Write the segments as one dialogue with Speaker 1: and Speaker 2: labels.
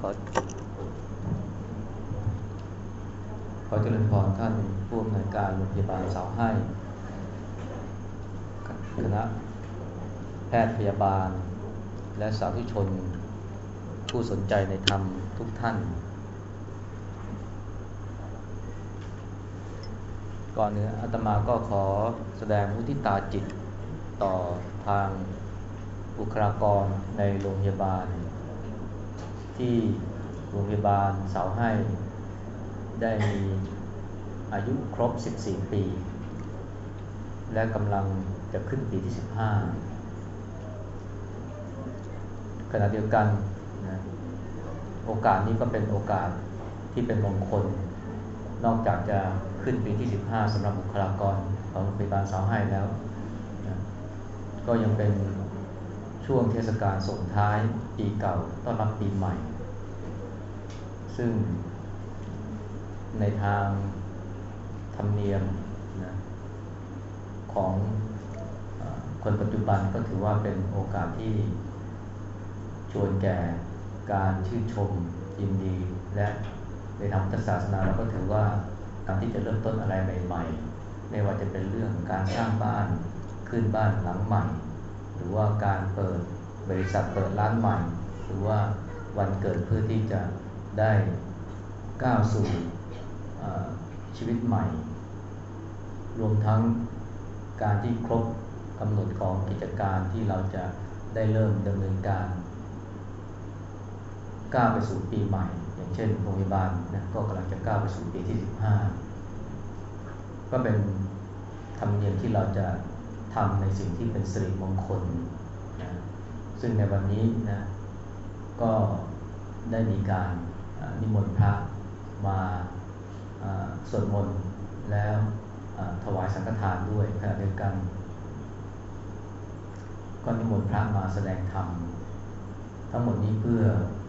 Speaker 1: ขอขอเจริญพรท่านผู้อำนวยการโรงพยาบาลเสาให้ คณะแพทย์พยาบาล และสาธุชน ผู้สนใจในธรรมทุกท่าน ก่อนเนื้ออาตมาก็ขอแสดงมุทิตาจิตต่อทางบุคลากรในโรงพยาบาล ที่โรงพยาบาลเสาให้ ได้มีอายุครบ 14 ปี และกำลังจะขึ้นปีที่ 15 ขณะเดียวกันนะโอกาสนี้ก็เป็นโอกาสที่เป็นมงคล นอกจากจะขึ้นปีที่ 15สำหรับบุคลากรของโรงพยาบาลเสาให้แล้วนะก็ยังเป็นช่วงเทศกาลส่งท้ายปีเก่าต้อนรับปีใหม่ ซึ่งในทางธรรมเนียมนะของคนปัจจุบันก็ถือว่าเป็นโอกาสที่ชวนแก่การชื่นชมยินดี และในทางพุทธศาสนาเราก็ถือว่าการที่จะเริ่มต้นอะไรใหม่ๆ ไม่ว่าจะเป็นเรื่องการสร้างบ้านขึ้นบ้านหลังใหม่ หรือว่าการเปิดบริษัทเปิดร้านใหม่ หรือว่าวันเกิดเพื่อที่จะ ได้ก้าวสู่ชีวิตใหม่ รวมทั้งการที่ครบกำหนดของกิจการที่เราจะได้เริ่มดำเนินการก้าวไปสู่ปีใหม่ อย่างเช่นโรงพยาบาลนะก็กำลังจะก้าวไปสู่ปีที่ 15 ก็เป็นธรรมเนียมที่เราจะทำในสิ่งที่เป็นสิริมงคลนะซึ่งในวันนี้นะก็ได้มีการ นิมนต์พระมาสวดมนต์แล้วถวายสังฆทานด้วยขณะเดียวกันก็นิมนต์พระมาแสดงธรรม ทั้งหมดนี้เพื่อ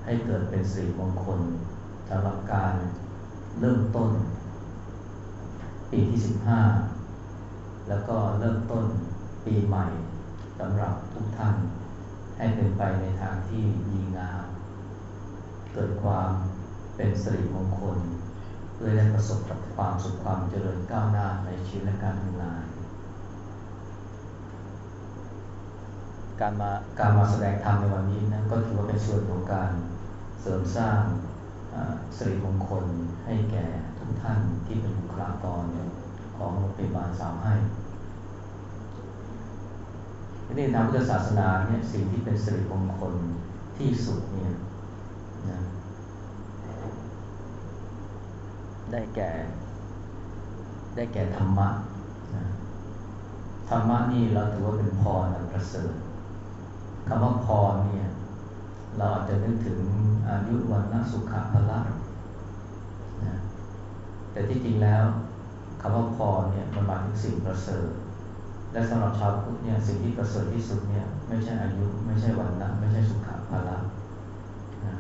Speaker 1: ให้เกิดเป็นสิริมงคลสำหรับการเริ่มต้น ปีที่ 15 แล้วก็เริ่มต้นปีใหม่สำหรับทุกท่าน ให้เป็นไปในทางที่ดีงาม เกิดความ เป็นสิริมงคลเพื่อได้ประสบกับความสุขความเจริญก้าวหน้าในชีวิตและการทำงาน การมาการมาแสดงธรรมในวันนี้นะก็ถือว่าเป็นส่วนของการเสริมสร้างสิริมงคลให้แก่ทุกท่านที่เป็นบุคลากรของโรงพยาบาลสาวให้ในทางพุทธศาสนาเนี่ยสิ่งที่เป็นสิริมงคลที่สุดเนี่ยนะ ได้แก่ ได้แก่ธรรมะธรรมะนี่เราถือว่าเป็นพรอันประเสริฐคำว่าพรเนี่ย เราอาจจะนึกถึงอายุวันนสุขภละนะแต่ที่จริงแล้วคำว่าพรเนี่ยมันหมายถึงสิ่งประเสริฐ และสำหรับชาวพุทธเนี่ยสิ่งที่ประเสริฐที่สุดเนี่ยไม่ใช่อายุไม่ใช่วันนะไม่ใช่สุขภละนะ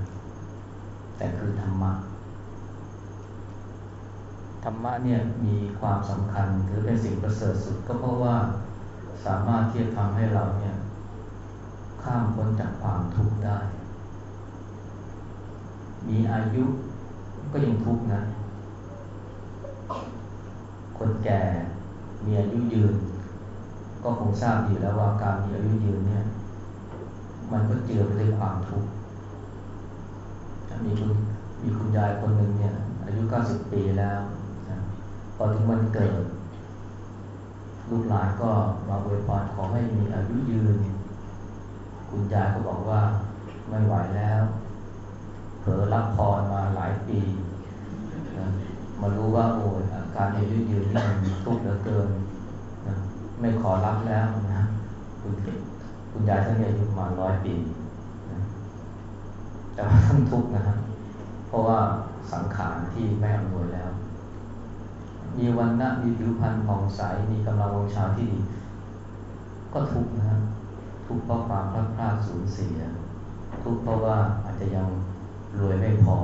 Speaker 1: แต่คือธรรมะ ธรรมะเนี่ยมีความสำคัญถือเป็นสิ่งประเสริฐสุดก็เพราะว่าสามารถที่จะทำให้เราเนี่ยข้ามพ้นจากความทุกข์ได้ มีอายุก็ยังทุกข์นะ คนแก่มีอายุยืน ก็คงทราบดีแล้วว่าการมีอายุยืนเนี่ย มันก็เจือไปด้วยความทุกข์มีคุณมีคุณยายคนหนึ่งเนี่ย อายุ 90 ปีแล้ว อถึงวันเกิด ลูกหลานก็มาอวยพรขอให้มีอายุยืน คุณยายก็บอกว่าไม่ไหวแล้ว เผลอรับพรมาหลายปีนะมารู้ว่าโอ้ยการอายุยืนนี่มันทุกข์เหลือเกินนะไม่ขอรับแล้วนะคุณคุณยายท่านอายุประมาณร้อยปีนะแต่ว่าท่านทุกข์นะฮะเพราะว่าสังขารที่ไม่อำนวยแล้ว มีวันนะมีผิวพรรณผ่องใสมีกำลังวังชาที่ดี ก็ทุกนะฮะทุกเพราะความพลาดพลาดสูญเสีย ทุกเพราะว่าอาจจะยังรวยไม่พอ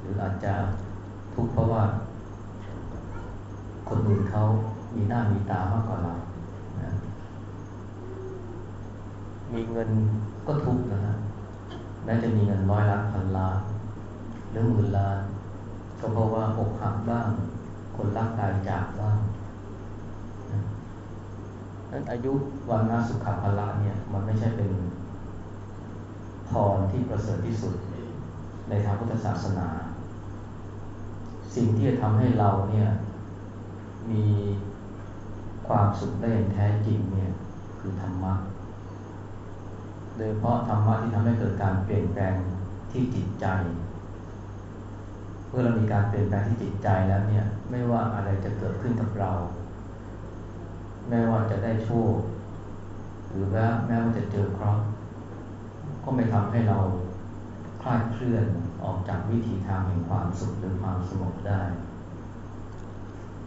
Speaker 1: หรืออาจจะทุกเพราะว่า คนอื่นเขามีหน้ามีตามากกว่าเรานะมีเงินก็ทุกนะฮะแม้จะมีเงินร้อยล้านพันล้านหรือหมื่นล้านก็เพราะว่าอกหักบ้าง คนรักายจากบ้างนั้นอายุวันนาสุขภาละเนี่ย มันไม่ใช่เป็นพรที่ประเสริฐที่สุดในทางพุทธศาสนา สิ่งที่จะทำให้เราเนี่ยมีความสุขได้อย่างแท้จริงเนี่ยคือธรรมะ โดยเพราะธรรมะที่ทำให้เกิดการเปลี่ยนแปลงที่จิตใจ เมื่อเรามีการเปลี่ยนแปลงที่จิตใจแล้วเนี่ย ไม่ว่าอะไรจะเกิดขึ้นกับเราแม้ว่าจะได้โชคหรือว่าแม้ว่าจะเจอเคราะห์ก็ไม่ทำให้เราคลาดเคลื่อนออกจากวิถีทางแห่งความสุขหรือความสงบได้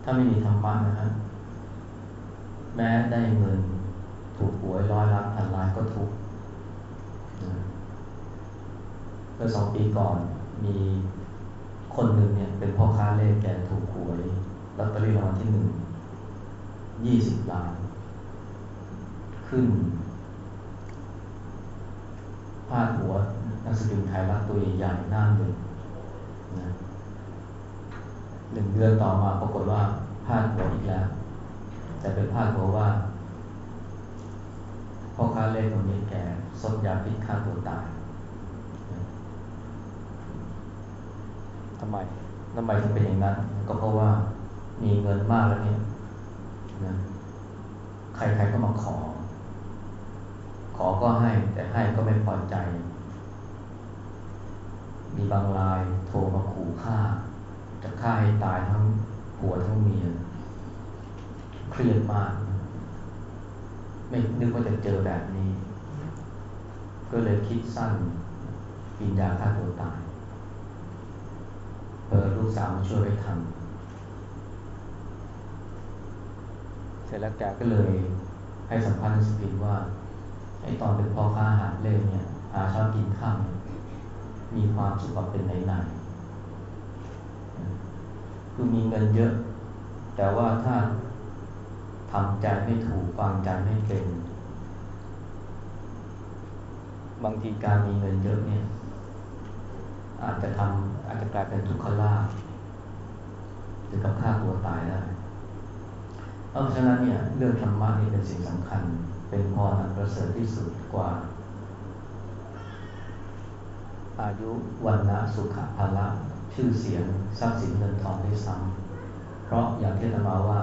Speaker 1: ถ้าไม่มีธรรมะนะฮะแม้ได้เงินถูกหวยร้อยล้านพันล้านก็ทุกเมื่อสองปีก่อนมี คนหนึ่งเนี่ยเป็นพ่อค้าเลขแกถูกหวยลอตเตอรี่รางวัลที่หนึ่งยี่สิบล้าน ขึ้นพาดหัวนักสกินไทยรัฐตัวใหญ่ๆหน้าหนึ่งนะหนึ่งเดือนต่อมาปรากฏว่าพาดหัวอีกแล้ว แต่เป็นพาดหัวว่าพ่อค้าเลขคนนี้แกซดยาพิษฆ่าตัวตาย ทำไมทำไมถึงเป็นอย่างนั้น ก็เพราะว่ามีเงินมากแล้วเนี่ยนะใครๆก็มาขอ ขอก็ให้ แต่ให้ก็ไม่พอใจ มีบางรายโทรมาขู่ฆ่า จะฆ่าให้ตายทั้งผัวทั้งเมีย เครียดมาก ไม่นึกว่าจะเจอแบบนี้ ก็เลยคิดสั้นกินยาฆ่าตัวตาย เออลูกสาวมาช่วยไปทำเสร็จแล้วแกก็เลยให้สัมภาษณ์สปินว่าไอ้ตอนเป็นพ่อค้าหาเล่เนี่ย หาชอบกินข้าวมีความสุขแบบเป็นไหนๆคือมีเงินเยอะ แต่ว่าถ้าทำใจไม่ถูกฟังใจไม่เป็น บางทีการมีเงินเยอะเนี่ย อาจจะทำอาจจะกลายเป็นทุกขลาภหรือกับฆ่าตัวตายได้เพราะฉะนั้นเนี่ยเรื่องธรรมะนี่เป็นสิ่งสำคัญ เป็นพรอันประเสริฐที่สุดกว่า อายุวันนะสุขภาละชื่อเสียงทรัพย์สินเงินทองได้ซ้ำเพราะอย่างที่ธรรมาว่า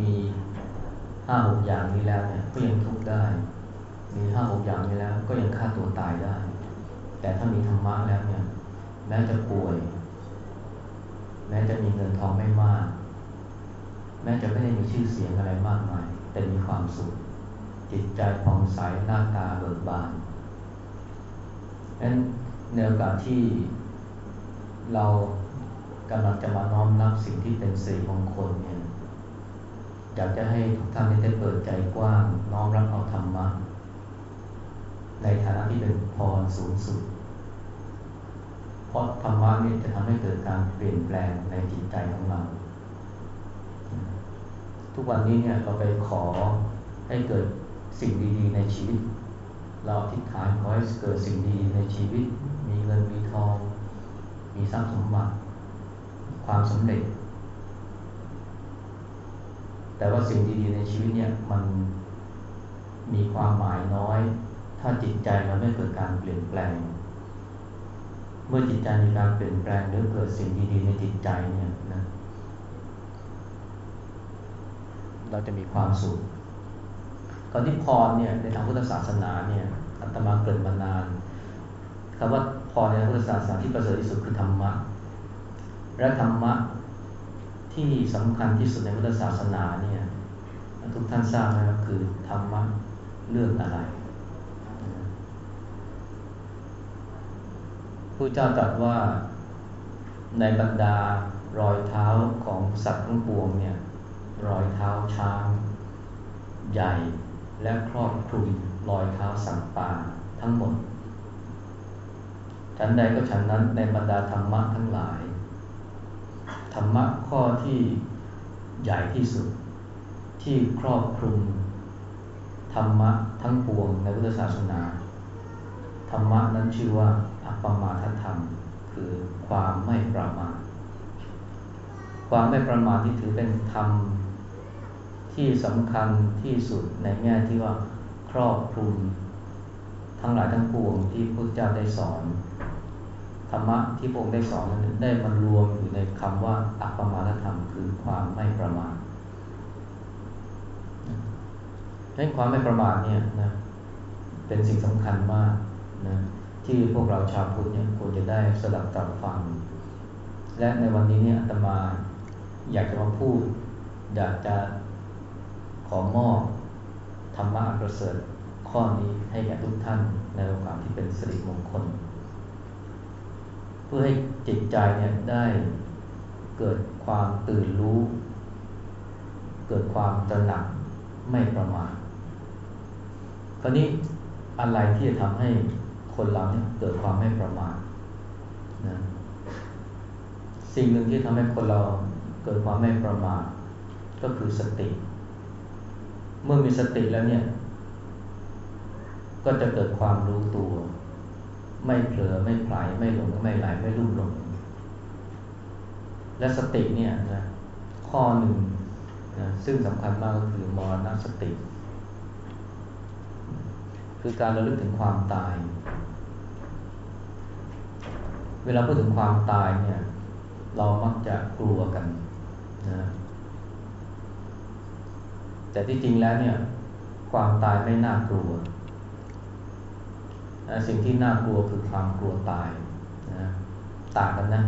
Speaker 1: มีห้าหกอย่างนี้แล้วเนี่ยก็ยังทุกข์ได้ มีห้าหกอย่างนี้แล้ว ก็ยังฆ่าตัวตายได้ แต่ถ้ามีธรรมะแล้วเนี่ย แม้จะป่วย แม้จะมีเงินทองไม่มาก แม้จะไม่ได้มีชื่อเสียงอะไรมากมาย แต่มีความสุข จิตใจผ่องใสหน้าตาเบิกบานนั้นในโอกาสที่เรากำลังจะมาน้อมรับสิ่งที่เป็นสิริมงคลเนี่ยอยากจะให้ทุกท่านได้เปิดใจกว้าง น้อมรับเอาธรรมะในฐานะที่เป็นพรสูงสุด ราะธรรมะนี่จะทำให้เกิดการเปลี่ยนแปลงในจิตใจของเรา ทุกวันนี้เนี่ยเราไปขอให้เกิดสิ่งดีๆในชีวิต เราทิฏฐานขอให้เกิดสิ่งดีในชีวิต มีเงินมีทอง มีทรัพย์สมบัติ ความสำเร็จ แต่ว่าสิ่งดีๆในชีวิตเนี่ยมันมีความหมายน้อย ถ้าจิตใจเราไม่เกิดการเปลี่ยนแปลง เมื่อจิตใจมีการเปลี่ยนแปลงหรือเกิดสิ่งดีๆในจิตใจเนี่ยนะเราจะมีความสุขตอนที่พรเนี่ยในทางพุทธศาสนาเนี่ยอัตมาเกิดมานานคำว่าพรในพุทธศาสนาที่ประเสริฐที่สุดคือธรรมะ และธรรมะที่สำคัญที่สุดในพุทธศาสนาเนี่ยทุกท่านทราบไหมว่าคือธรรมะเรื่องอะไร ผู้เจ้าตรัสว่าในบรรดารอยเท้าของสัตว์ทั้งปวงเนี่ยรอยเท้าช้าง ใหญ่และครอบคลุมรอยเท้าสัตว์ป่าทั้งหมด ฉันใดก็ฉันนั้นในบรรดาธรรมะทั้งหลาย ธรรมะข้อที่ใหญ่ที่สุด ที่ครอบคลุม ธรรมะทั้งปวงในพุทธศาสนา ธรรมะนั้นชื่อว่า อัปปมาทธรรม คือความไม่ประมาทความไม่ประมาทที่ถือเป็นธรรมที่สำคัญที่สุดในแง่ที่ว่าครอบคลุมทั้งหลายทั้งปวงที่พระเจ้าได้สอนธรรมะที่พระองค์ได้สอนนั้นได้มารวมอยู่ในคำว่าอัปปมาทธรรม คือความไม่ประมาทดังนั้นความไม่ประมาทเนี่ยนะเป็นสิ่งสำคัญมากนะ ที่พวกเราชาวพุทธเนี่ยควรจะได้สดับตรับฟัง และในวันนี้เนี่ยอาตมาอยากจะมาพูด อยากจะขอมอบธรรมะประเสริฐข้อนี้ให้แก่ทุกท่านในโอกาสที่เป็นสิริมงคล เพื่อให้จิตใจเนี่ยได้เกิดความตื่นรู้ เกิดความตระหนักไม่ประมาทคราวนี้อะไรที่จะทำให้ คนเราเนี่ยเกิดความไม่ประมาทนะสิ่งหนึ่งที่ทำให้คนเราเกิดความไม่ประมาทก็คือสติ เมื่อมีสติแล้วเนี่ย ก็จะเกิดความรู้ตัว ไม่เผลอไม่ผลายไม่หลงไม่ไหลไม่ลุ่มหลง และสติเนี่ยนะข้อหนึ่งนะซึ่งสำคัญมากก็คือมรณสติ คือการระลึกถึงความตาย เวลาพูดถึงความตายเนี่ย เรามักจะกลัวกันนะแต่ที่จริงแล้วเนี่ย ความตายไม่น่ากลัวนะสิ่งที่น่ากลัวคือความกลัวตายนะต่างกันนะ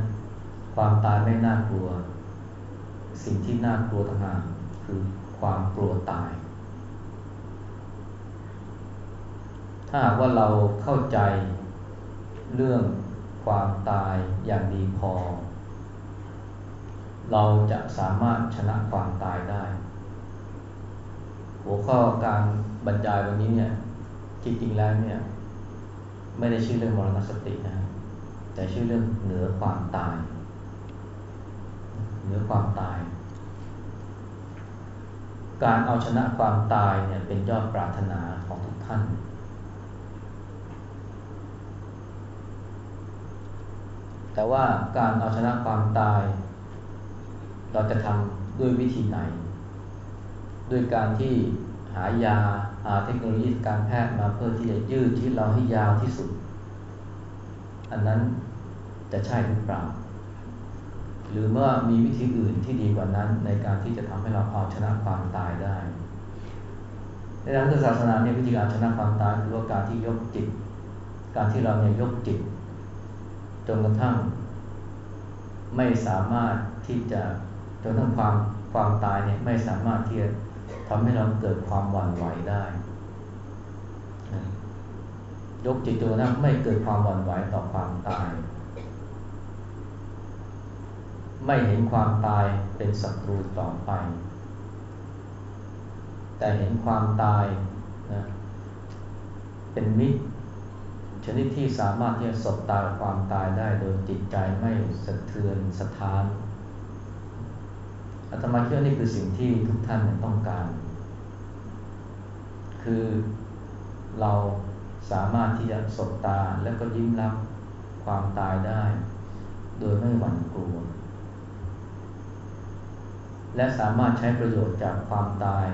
Speaker 1: ความตายไม่น่ากลัว สิ่งที่น่ากลัวต่างหากคือความกลัวตาย ถ้าหากว่าเราเข้าใจเรื่องความตายอย่างดีพอ เราจะสามารถชนะความตายได้ หัวข้อการบรรยายวันนี้เนี่ยจริงๆแล้วเนี่ยไม่ได้ชื่อเรื่องมรณสตินะแต่ชื่อเรื่องเหนือความตาย เหนือความตาย การเอาชนะความตายเนี่ยเป็นยอดปรารถนาของทุกท่าน แต่ว่าการเอาชนะความตาย เราจะทำด้วยวิธีไหน ด้วยการที่หายาหาเทคโนโลยีการแพทย์มาเพื่อที่จะยืดชีวิตเราให้ยาวที่สุด อันนั้นจะใช่หรือเปล่า หรือเมื่อมีวิธีอื่นที่ดีกว่านั้น ในการที่จะทำให้เราเอาชนะความตายได้ ในทางศาสนาเนี่ยวิธีการชนะความตายคือว่าการที่ยกจิต การที่เราเนี่ยยกจิต จนกระทั่ง ไม่สามารถที่จะจนทั้งความความตายเนี่ยไม่สามารถที่จะทำให้เราเกิดความหวั่นไหวได้ยกจิตจนกระทั่งไม่เกิดความหวั่นไหวต่อความตาย ไม่เห็นความตายเป็นศัตรูต่อไป แต่เห็นความตายนะเป็นมิตร ชนิดที่สามารถที่จะสบตาความตายได้โดยจิตใจไม่สะเทือนสะท้านอาตมาเชื่อนี่คือสิ่งที่ทุกท่านต้องการ คือเราสามารถที่จะสบตาแล้วก็ยิ้มรับความตายได้ โดยไม่หวั่นกลัว และสามารถใช้ประโยชน์จากความตาย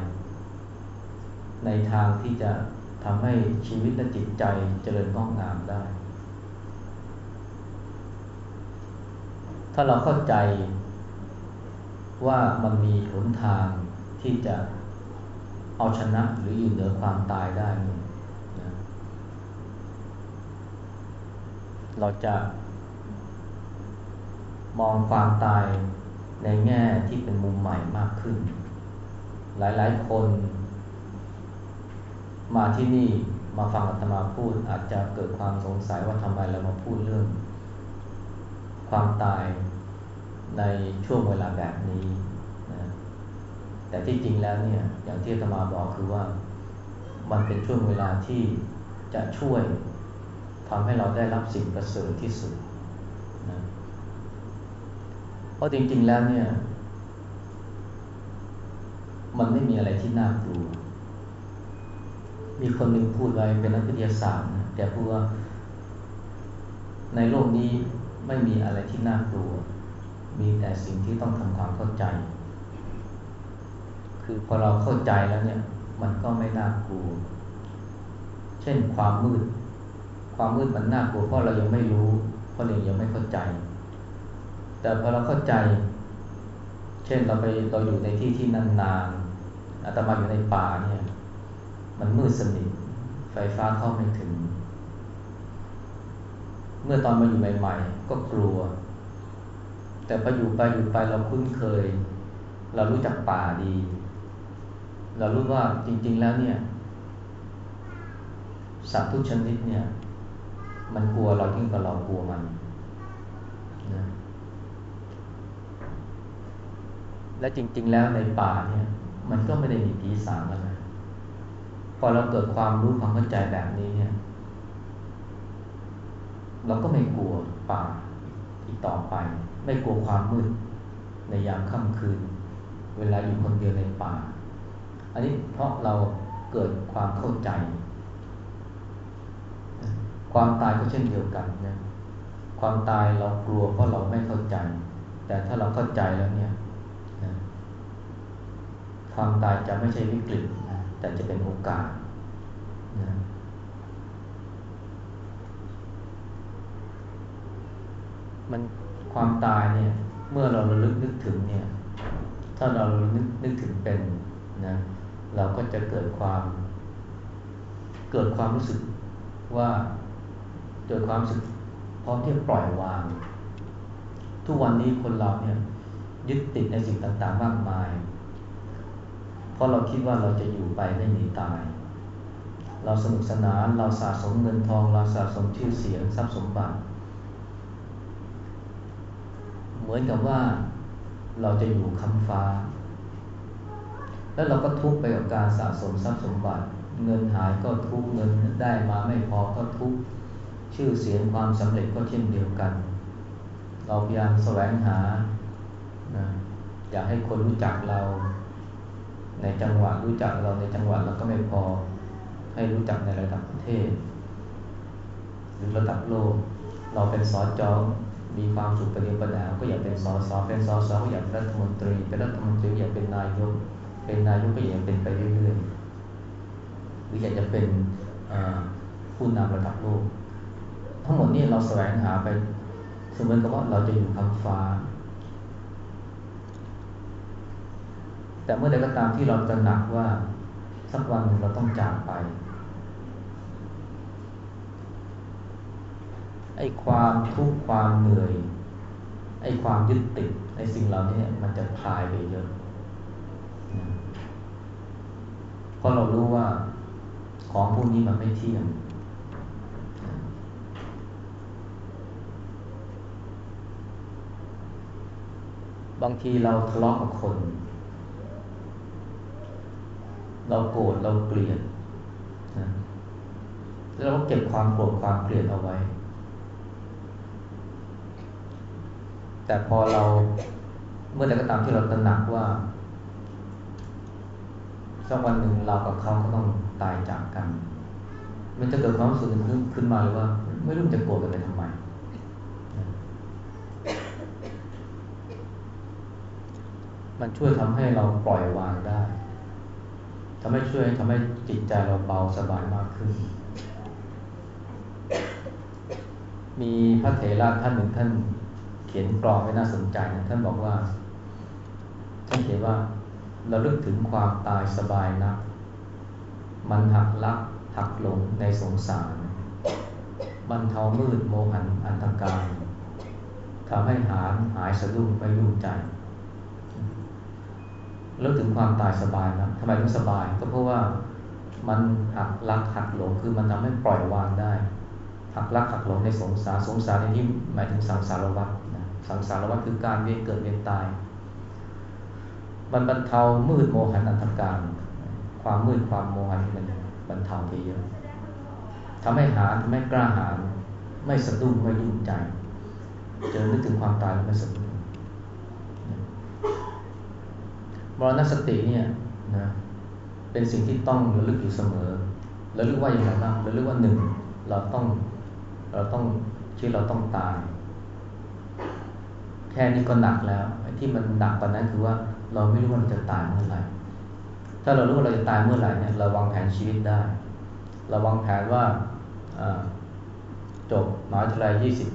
Speaker 1: ในทางที่จะ ทำให้ชีวิตและจิตใจเจริญงอกงามได้ ถ้าเราเข้าใจว่ามันมีหนทางที่จะเอาชนะหรืออยู่เหนือความตายได้ เราจะมองความตายในแง่ที่เป็นมุมใหม่มากขึ้น หลายๆ คน มาที่นี่มาฟังอาตมาพูด อาจจะเกิดความสงสัยว่าทำไมเรามาพูดเรื่อง ความตายในช่วงเวลาแบบนี้นะแต่ที่จริงแล้วเนี่ยอย่างที่อาตมาบอกคือว่า มันเป็นช่วงเวลาที่จะช่วยทำให้เราได้รับสิ่งประเสริฐที่สุดนะเพราะจริงๆแล้วเนี่ย มันไม่มีอะไรที่น่ากลัว มีคนหนึ่งพูดไว้เป็นนักวิทยาศาสตร์นะแกพูดว่า ในโลกนี้ไม่มีอะไรที่น่ากลัว มีแต่สิ่งที่ต้องทำความเข้าใจ คือพอเราเข้าใจแล้วเนี่ย มันก็ไม่น่ากลัว เช่นความมืด ความมืดมันน่ากลัว เพราะเรายังไม่รู้ เพราะเรายังไม่เข้าใจ แต่พอเราเข้าใจ เช่นเราไปเราอยู่ในที่ที่นานๆอาตมาอยู่ในป่าเนี่ย มันมืดสนิทไฟฟ้าเข้าไม่ถึง เมื่อตอนมาอยู่ใหม่ๆ ก็กลัว แต่พออยู่ไปอยู่ไปเราคุ้นเคย เรารู้จักป่าดี เรารู้ว่าจริง ๆ แล้วเนี่ย สัตว์ทุกชนิดเนี่ย มันกลัวเรายิ่งกว่าเรากลัวมันนะและจริง ๆ แล้วในป่าเนี่ย มันก็ไม่ได้มีผีสางอะไร พอเราเกิดความรู้ความเข้าใจแบบนี้เนี่ย เราก็ไม่กลัวป่าอีกต่อไป ไม่กลัวความมืดในยามค่ำคืน เวลาอยู่คนเดียวในป่า อันนี้เพราะเราเกิดความเข้าใจ ความตายก็เช่นเดียวกันนะความตายเรากลัวเพราะเราไม่เข้าใจ แต่ถ้าเราเข้าใจแล้วเนี่ยความตายจะไม่ใช่วิกฤต แต่จะเป็นโอกาสนะมันความตายเนี่ย เมื่อเราระลึกนึกถึงเนี่ย ถ้าเรานึกนึกถึงเป็นนะเราก็จะเกิดความ เกิดความรู้สึกว่าเกิดความรู้สึกพร้อมที่จะปล่อยวาง ทุกวันนี้คนเราเนี่ยยึดติดในสิ่งต่างๆมากมาย ราะเราคิดว่าเราจะอยู่ไปไม่หนีตาย เราสนุกสนานเราสะสมเงินทองเราสะสมชื่อเสียงทรัพย์สมบัติ เหมือนกับว่าเราจะอยู่คำฟ้า แล้วเราก็ทุกข์ไปกับการสะสมทรัพย์สมบัติ เงินหายก็ทุกข์เงินได้มาไม่พอก็ทุกข์ชื่อเสียงความสำเร็จก็เช่นเดียวกัน เราพยายามแสวงหานะอยากให้คนรู้จักเรา ในจังหวัดรู้จักเราในจังหวัดเราก็ไม่พอ ให้รู้จักในระดับประเทศ หรือระดับโลก เราเป็นสอจอมีความสุขประเดียวประดาวก็อยากเป็นสอสอเป็นสอสอก็อยากเป็นรัฐมนตรี เป็นรัฐมนตรีอยากเป็นนายก เป็นนายกก็อยากเป็นไปเรื่อยๆหรืออยากจะเป็นผู้นำระดับโลก ทั้งหมดนี้เราแสวงหาไปสมมติว่าเราจะอยู่คำฟ้า แต่เมื่อใดก็ตามที่เราตระหนักว่าสักวันหนึ่งเราต้องจากไป ไอ้ความทุกข์ความเหนื่อย ไอ้ความยึดติดในสิ่งเหล่านี้มันจะคลายไปเยอะเพราะเรารู้ว่าของพวกนี้มันไม่เที่ยง บางทีเราทะเลาะกับคน เราโกรธเราเกลียดนะแล้วเราก็เก็บความโกรธความเกลียดเอาไว้ แต่พอเราเมื่อใดก็ตามที่เราตระหนักว่าสักวันหนึ่งเรากับเขาก็ต้องตายจากกัน มันจะเกิดความรู้สึกขึ้นขึ้นมาเลยว่า ไม่รู้จะโกรธกันไปทำไม มันช่วยทำให้เราปล่อยวางได้ ทำให้ช่วยทำให้จิตใจเราเบาสบายมากขึ้น มีพระเถระท่านหนึ่งท่านเขียนกรองไว้น่าสนใจนะท่านบอกว่าท่านเขียนว่าเราลึกถึงความตายสบายนะมันหักลักหักหลงในสงสารมันเทามืดโมหันอันตรการทำให้หายหายสะดุ้งไปยุ่งใจ เลิกถึงความตายสบายนะทำไมถึงสบายก็เพราะว่ามันหักลักหักหลงคือมันทำให้ปล่อยวางได้ หักลักหักหลงในสงสารสงสารในที่หมายถึงสังสารวัฏนะสังสารวัฏคือการเวียนเกิดเวียนตาย มันบรรเทามืดโมหันอันธการ ความมืดความโมหันมันบรรเทาไปเยอะทำให้หาทำให้กล้าหาญไม่สะดุ้งไม่ยุ่งใจ เจอนึกถึงความตายแล้วไม่สะดุ้ง มรณสติเนี่ยนะเป็นสิ่งที่ต้องระลึกอยู่เสมอระลึกว่าอย่างไรบ้างระลึกว่าหนึ่งเราต้องเราต้องที่เราต้องตาย แค่นี้ก็หนักแล้วที่มันหนักกว่านั้นคือว่าเราไม่รู้ว่าเราจะตายเมื่อไหร่ ถ้าเรารู้ว่าเราจะตายเมื่อไหร่เนี่ยเราวางแผนชีวิตได้ เราวางแผนว่าจบมหาวิทยาลัยยี่สิบ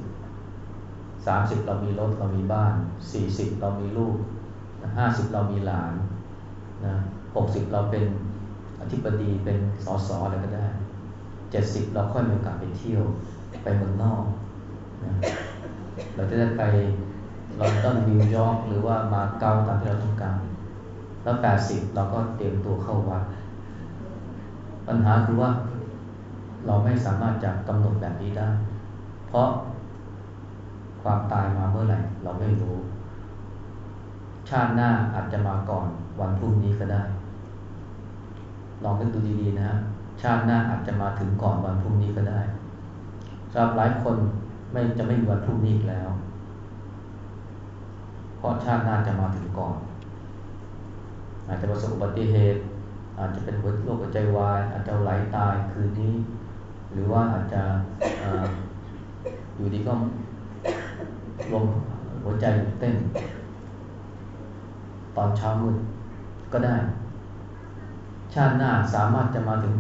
Speaker 1: สามสิบเรามีรถเรามีบ้านสี่สิบเรามีลูก ห้าสิบเรามีหลานนะหกสิบเราเป็นอธิบดีเป็นสอสอะไรก็ได้เจ็ดสิบเราค่อยมีโอกาสไปเที่ยวไปเมืองนอกนะเราจะได้ไปลอนดอนนิวยอร์กหรือว่ามาเก๊าตามที่เราต้องการ แล้วแปดสิบเราก็เตรียมตัวเข้าวัด ปัญหาคือว่าเราไม่สามารถจะกำหนดแบบนี้ได้ เพราะความตายมาเมื่อไหร่เราไม่รู้ ชาติหน้าอาจจะมาก่อนวันพรุ่งนี้ก็ได้ ลองนึกดูดีๆนะฮะชาติหน้าอาจจะมาถึงก่อนวันพรุ่งนี้ก็ได้สำหรับหลายคนไม่จะไม่มีวันพรุ่งนี้อีกแล้ว เพราะชาติหน้าจะมาถึงก่อน อาจจะประสบอุบัติเหตุ อาจจะเป็นหัวโรคหัวใจวาย อาจจะไหลตายคืนนี้ หรือว่าอาจจะอยู่ดีก็ลมหัวใจเต้น ตอนเช้ามืดก็ได้ ชาติหน้าสามารถจะมาถึง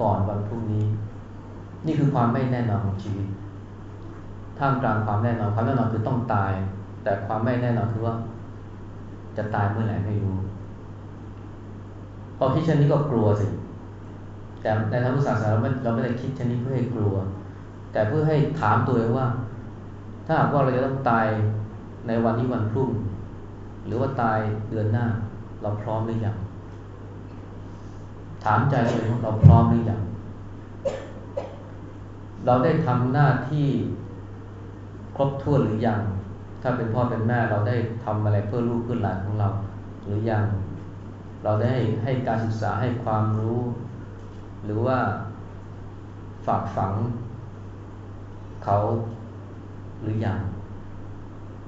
Speaker 1: ก่อนวันพรุ่งนี้ นี่คือความไม่แน่นอนของชีวิตท่ามกลางความแน่นอนความแน่นอนคือต้องตาย แต่ความไม่แน่นอนคือว่า จะตายเมื่อไหร่ไม่รู้พอคิดเช่นนี้ก็กลัวสิ แต่ในทางศาสนาเราไม่เราไม่ได้คิดเช่นนี้เพื่อให้กลัว แต่เพื่อให้ถามตัวเองว่า ถ้าหากว่าเราจะต้องตายในวันนี้วันพรุ่ง หรือว่าตายเดือนหน้า เราพร้อมหรือยังถามใจตัวเองว่าเราพร้อมหรือยังเราได้ทำหน้าที่ครบถ้วนหรือยัง ถ้าเป็นพ่อเป็นแม่เราได้ทำอะไรเพื่อลูกเพื่อหลานของเรา หรือยัง เราได้ให้การศึกษาให้ความรู้ หรือว่าฝากฝัง เขาหรืออยัง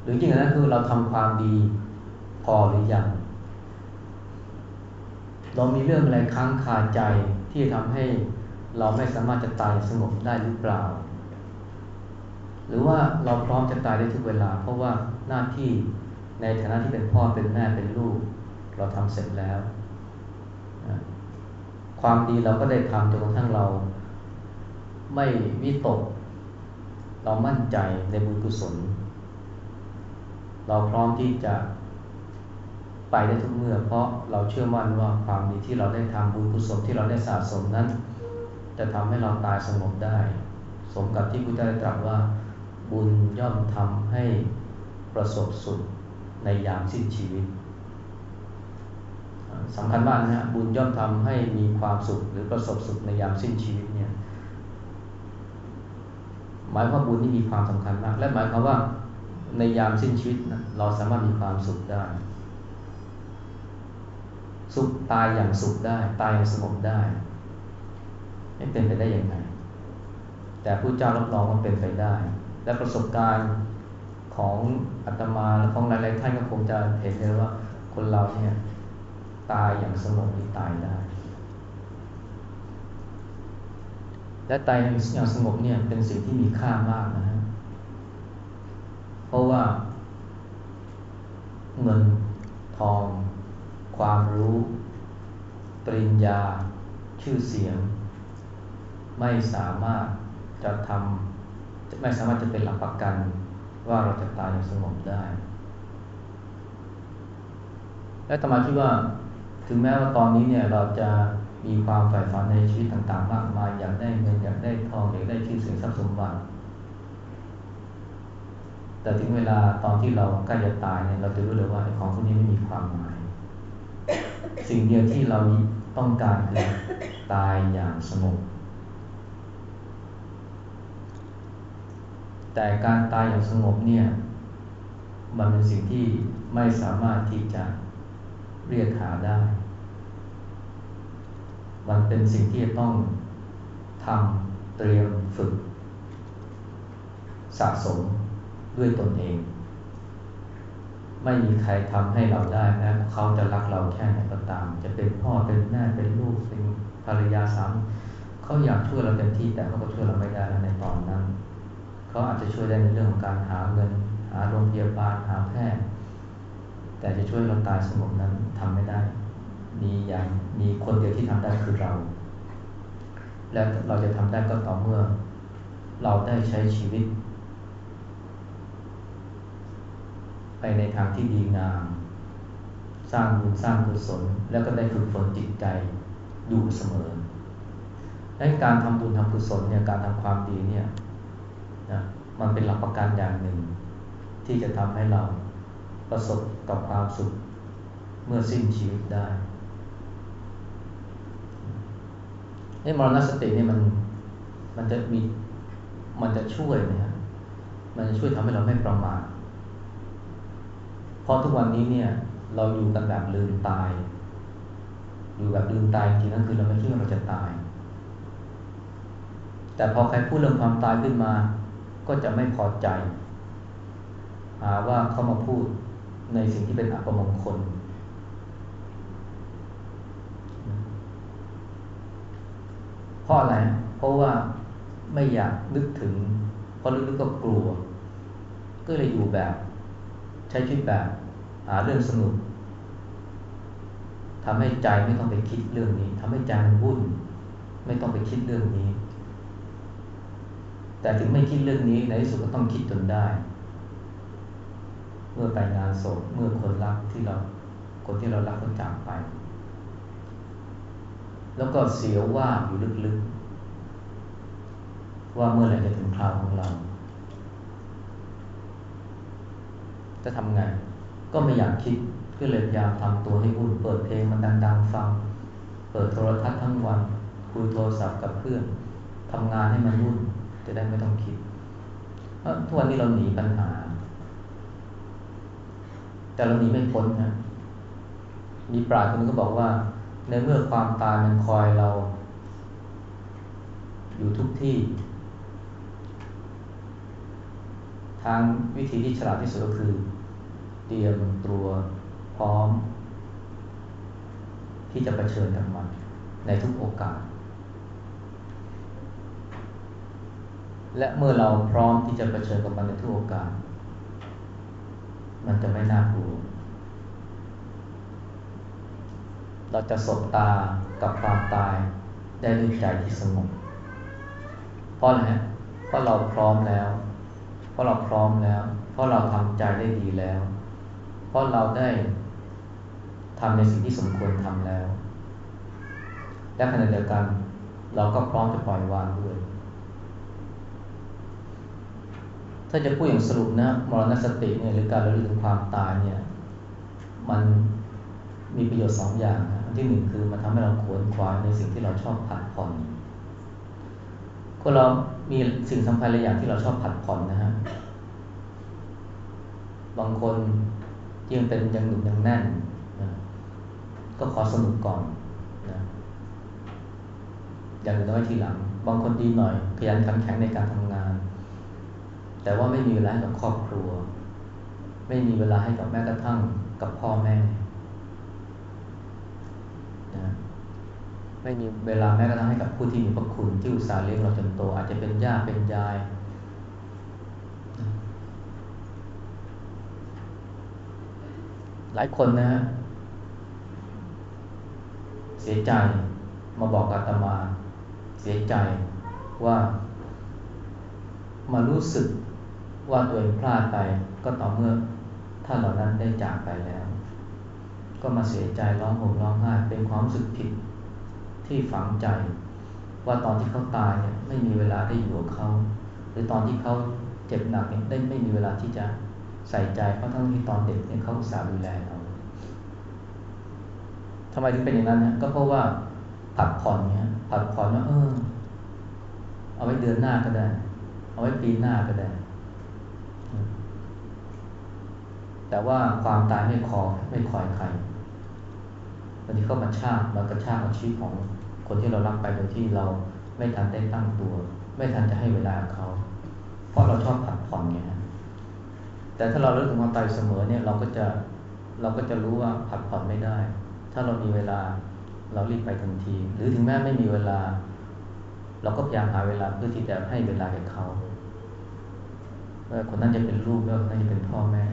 Speaker 1: หรือจริงๆนั้นคือเราทำความดี พอหรือยัง เรามีเรื่องอะไรค้างคาใจที่ทำให้เราไม่สามารถจะตายสงบได้หรือเปล่า หรือว่าเราพร้อมจะตายได้ทุกเวลา เพราะว่าหน้าที่ในฐานะที่เป็นพ่อเป็นแม่เป็นลูก เราทำเสร็จแล้ว ความดีเราก็ได้ทำจนกระทั่งเรา ไม่วิตก เรามั่นใจในบุญกุศล เราพร้อมที่จะ ไปได้ทุกเมื่อ เพราะเราเชื่อมั่นว่าความดีที่เราได้ทำบุญกุศลที่เราได้สะสมนั้น จะทำให้เราตายสงบได้ สมกับที่พุทธเจ้าตรัสว่าบุญย่อมทำให้ประสบสุขในยามสิ้นชีวิตสำคัญมากนะฮะบุญย่อมทำให้มีความสุขหรือประสบสุขในยามสิ้นชีวิตเนี่ยหมายว่าบุญนี่มีความสำคัญมาก และหมายความว่าในยามสิ้นชีวิตนะเราสามารถมีความสุขได้ สุขตายอย่างสุขได้ ตายอย่างสงบได้ไม่เป็นไปได้ยังไง แต่พระเจ้ารับรองว่าเป็นไปได้ และประสบการณ์ของอาตมาและของหลายๆท่านก็คงจะเห็นเลยว่า คนเราเนี่ยตายอย่างสงบนี่ตายได้ และตายอย่างสงบเนี่ยเป็นสิ่งที่มีค่ามากนะฮะเพราะว่าเงินทอง ความรู้ ปริญญา ชื่อเสียง ไม่สามารถจะทำไม่สามารถจะเป็นหลักประกัน ว่าเราจะตายอย่างสงบได้ และธรรมาคิดว่าถึงแม้ว่าตอนนี้เนี่ยเราจะมีความใฝ่ฝันในชีวิตต่างๆ มากมาย อยากได้เงินอยากได้ทองอยากได้ชื่อเสียงทรัพย์สมบัติแต่ถึงเวลาตอนที่เราใกล้จะตายเนี่ยเราจะรู้เลยว่าของพวกนี้ไม่มีความหมาย สิ่งเดียวที่เราต้องการคือตายอย่างสงบแต่การตายอย่างสงบเนี่ยมันเป็นสิ่งที่ไม่สามารถที่จะเรียกหาได้ มันเป็นสิ่งที่ต้องทำเตรียมฝึก สะสมด้วยตนเอง ไม่มีใครทำให้เราได้นะ เขาจะรักเราแค่ไหนก็ตาม จะเป็นพ่อเป็นแม่เป็นลูกเป็นภรรยาสามเขาอยากช่วยเราเต็มที่แต่เขาก็ช่วยเราไม่ได้ในตอนนั้นเขาอาจจะช่วยได้ในเรื่องของการหาเงิน หาโรงพยาบาลหาแพทย์แต่จะช่วยเราตายสงบนั้นทำไม่ได้ มีอย่างมีคนเดียวที่ทำได้คือเรา และเราจะทำได้ก็ต่อเมื่อ เราได้ใช้ชีวิต ไปในทางที่ดีงาม สร้างบุญสร้างกุศล แล้วก็ได้ฝึกฝนจิตใจอยู่เสมอดังการทำบุญทำกุศลเนี่ยการทำความดีเนี่ยนะมันเป็นหลักประกันอย่างหนึ่ง ที่จะทำให้เราประสบกับความสุขเมื่อสิ้นชีวิตได้นี่มรณสติเนี่ยมันมันจะมีมันจะช่วยนะฮะมันจะช่วยทำให้เราไม่ประมาท ราะทุกวันนี้เนี่ย เราอยู่กันแบบลืมตาย อยู่แบบลืมตายจริงๆนั่นคือเราไม่คิดว่าเราจะตาย แต่พอใครพูดเรื่องความตายขึ้นมา ก็จะไม่พอใจ หาว่าเขามาพูดในสิ่งที่เป็นอัปมงคลเพราะอะไร เพราะว่าไม่อยากนึกถึง เพราะลึกๆก็กลัว ก็เลยอยู่แบบ ใช้ชีวิตแบบ หาเรื่องสนุกทำให้ใจไม่ต้องไปคิดเรื่องนี้ทำให้ใจมันวุ่น ไม่ต้องไปคิดเรื่องนี้ แต่ถึงไม่คิดเรื่องนี้ในที่สุดก็ต้องคิดจนได้ เมื่อไปงานศพเมื่อคนรักที่เราคนที่เรารักเขาจากไป แล้วก็เสียวว่าอยู่ลึกๆ ว่าเมื่อไหร่จะถึงคราวของเรา จะทำไง ก็ไม่อยากคิดก็เลยพยายามทำตัวให้วุ่นเปิดเพลงมันดังๆฟัง เปิดโทรทัศน์ทั้งวัน คุยโทรศัพท์กับเพื่อนทำงานให้มันวุ่นจะได้ไม่ต้องคิดเพราะทุกวันนี้เราหนีปัญหา แต่เราหนีไม่พ้นนะมีปราชญ์คนนึงก็บอกว่า ในเมื่อความตายมันคอยเรา อยู่ทุกที่ ทางวิธีที่ฉลาดที่สุดก็คือ ตรียมตัวพร้อม ที่จะะเผชิญกับมัน ในทุกโอกาส และเมื่อเราพร้อมที่จะะเผชิญกับมันในทุกโอกาส มันจะไม่น่ากลัว เราจะสบตากับความตายได้ด้วยใจที่สงบเพราะอะไรฮะเพราะเราพร้อมแล้ว เพราะเราพร้อมแล้ว เพราะเราทำใจได้ดีแล้ว เพราะเราได้ทำในสิ่งที่สมควรทำแล้ว และขณะเดียวกัน เราก็พร้อมจะปล่อยวางด้วย ถ้าจะพูดอย่างสรุปนะมรณสติเนี่ยหรือการระลึกถึงความตายเนี่ย มันมีประโยชน์สองอย่างนะอันที่หนึ่งคือมันทำให้เราขวนขวายในสิ่งที่เราชอบผัดผ่อนคนเรามีสิ่งสำคัญหลายอย่างที่เราชอบผัดผ่อนนะฮะ บางคน ยังเป็นยังหนุ่มยังแน่นก็ขอสนุกก่อนนะอย่างนไว้ทีหลัง บางคนดีหน่อยขยันขันแข็งในการทำงาน แต่ว่าไม่มีเวลาให้กับครอบครัว ไม่มีเวลาให้กับแม้กระทั่งกับพ่อแม่นะไม่มีเวลาแม้กระทั่งให้กับผู้ที่มีพระคุณที่อุตส่าห์เลี้ยงเราจนโต อาจจะเป็นย่าเป็นยาย หลายคนนะฮะเสียใจมาบอกอาตมา เสียใจว่ามารู้สึกว่าตัวเองพลาดไป ก็ต่อเมื่อท่านเหล่านั้นได้จากไปแล้ว ก็มาเสียใจร้องห่มร้องไห้เป็นความรู้สึกผิดที่ฝังใจ ว่าตอนที่เขาตายเนี่ยไม่มีเวลาได้อยู่กับเขา หรือตอนที่เขาเจ็บหนักเนี่ยได้ไม่มีเวลาที่จะ ใส่ใจเพราะทั้งที่ตอนเด็กเนี่ยเขาสาดูแลเราทำไมถึงเป็นอย่างนั้นนะก็เพราะว่าผัดผ่อนเนี่ยผัดผ่อนว่าเออ เอาไว้เดือนหน้าก็ได้ เอาไว้ปีหน้าก็ได้ แต่ว่าความตายไม่คอไม่คอยใครวันนี้ก็มาชากมากระชากอาชีพของคนที่เรารักไปโดยที่เราไม่ทันได้ตั้งตัว ไม่ทันจะให้เวลาเขา เพราะเราชอบผัดผ่อนไง แต่ถ้าเราเลิกถึงความตายเสมอเนี่ยเราก็จะเราก็จะรู้ว่าผัดผ่อนไม่ได้ ถ้าเรามีเวลาเรารีบไปทันที หรือถึงแม้ไม่มีเวลา เราก็พยายามหาเวลาเพื่อที่จะให้เวลาแก่เขาเว่าคนนั้นจะเป็นลูกแล้วคนนั้นจะเป็นพ่อแม่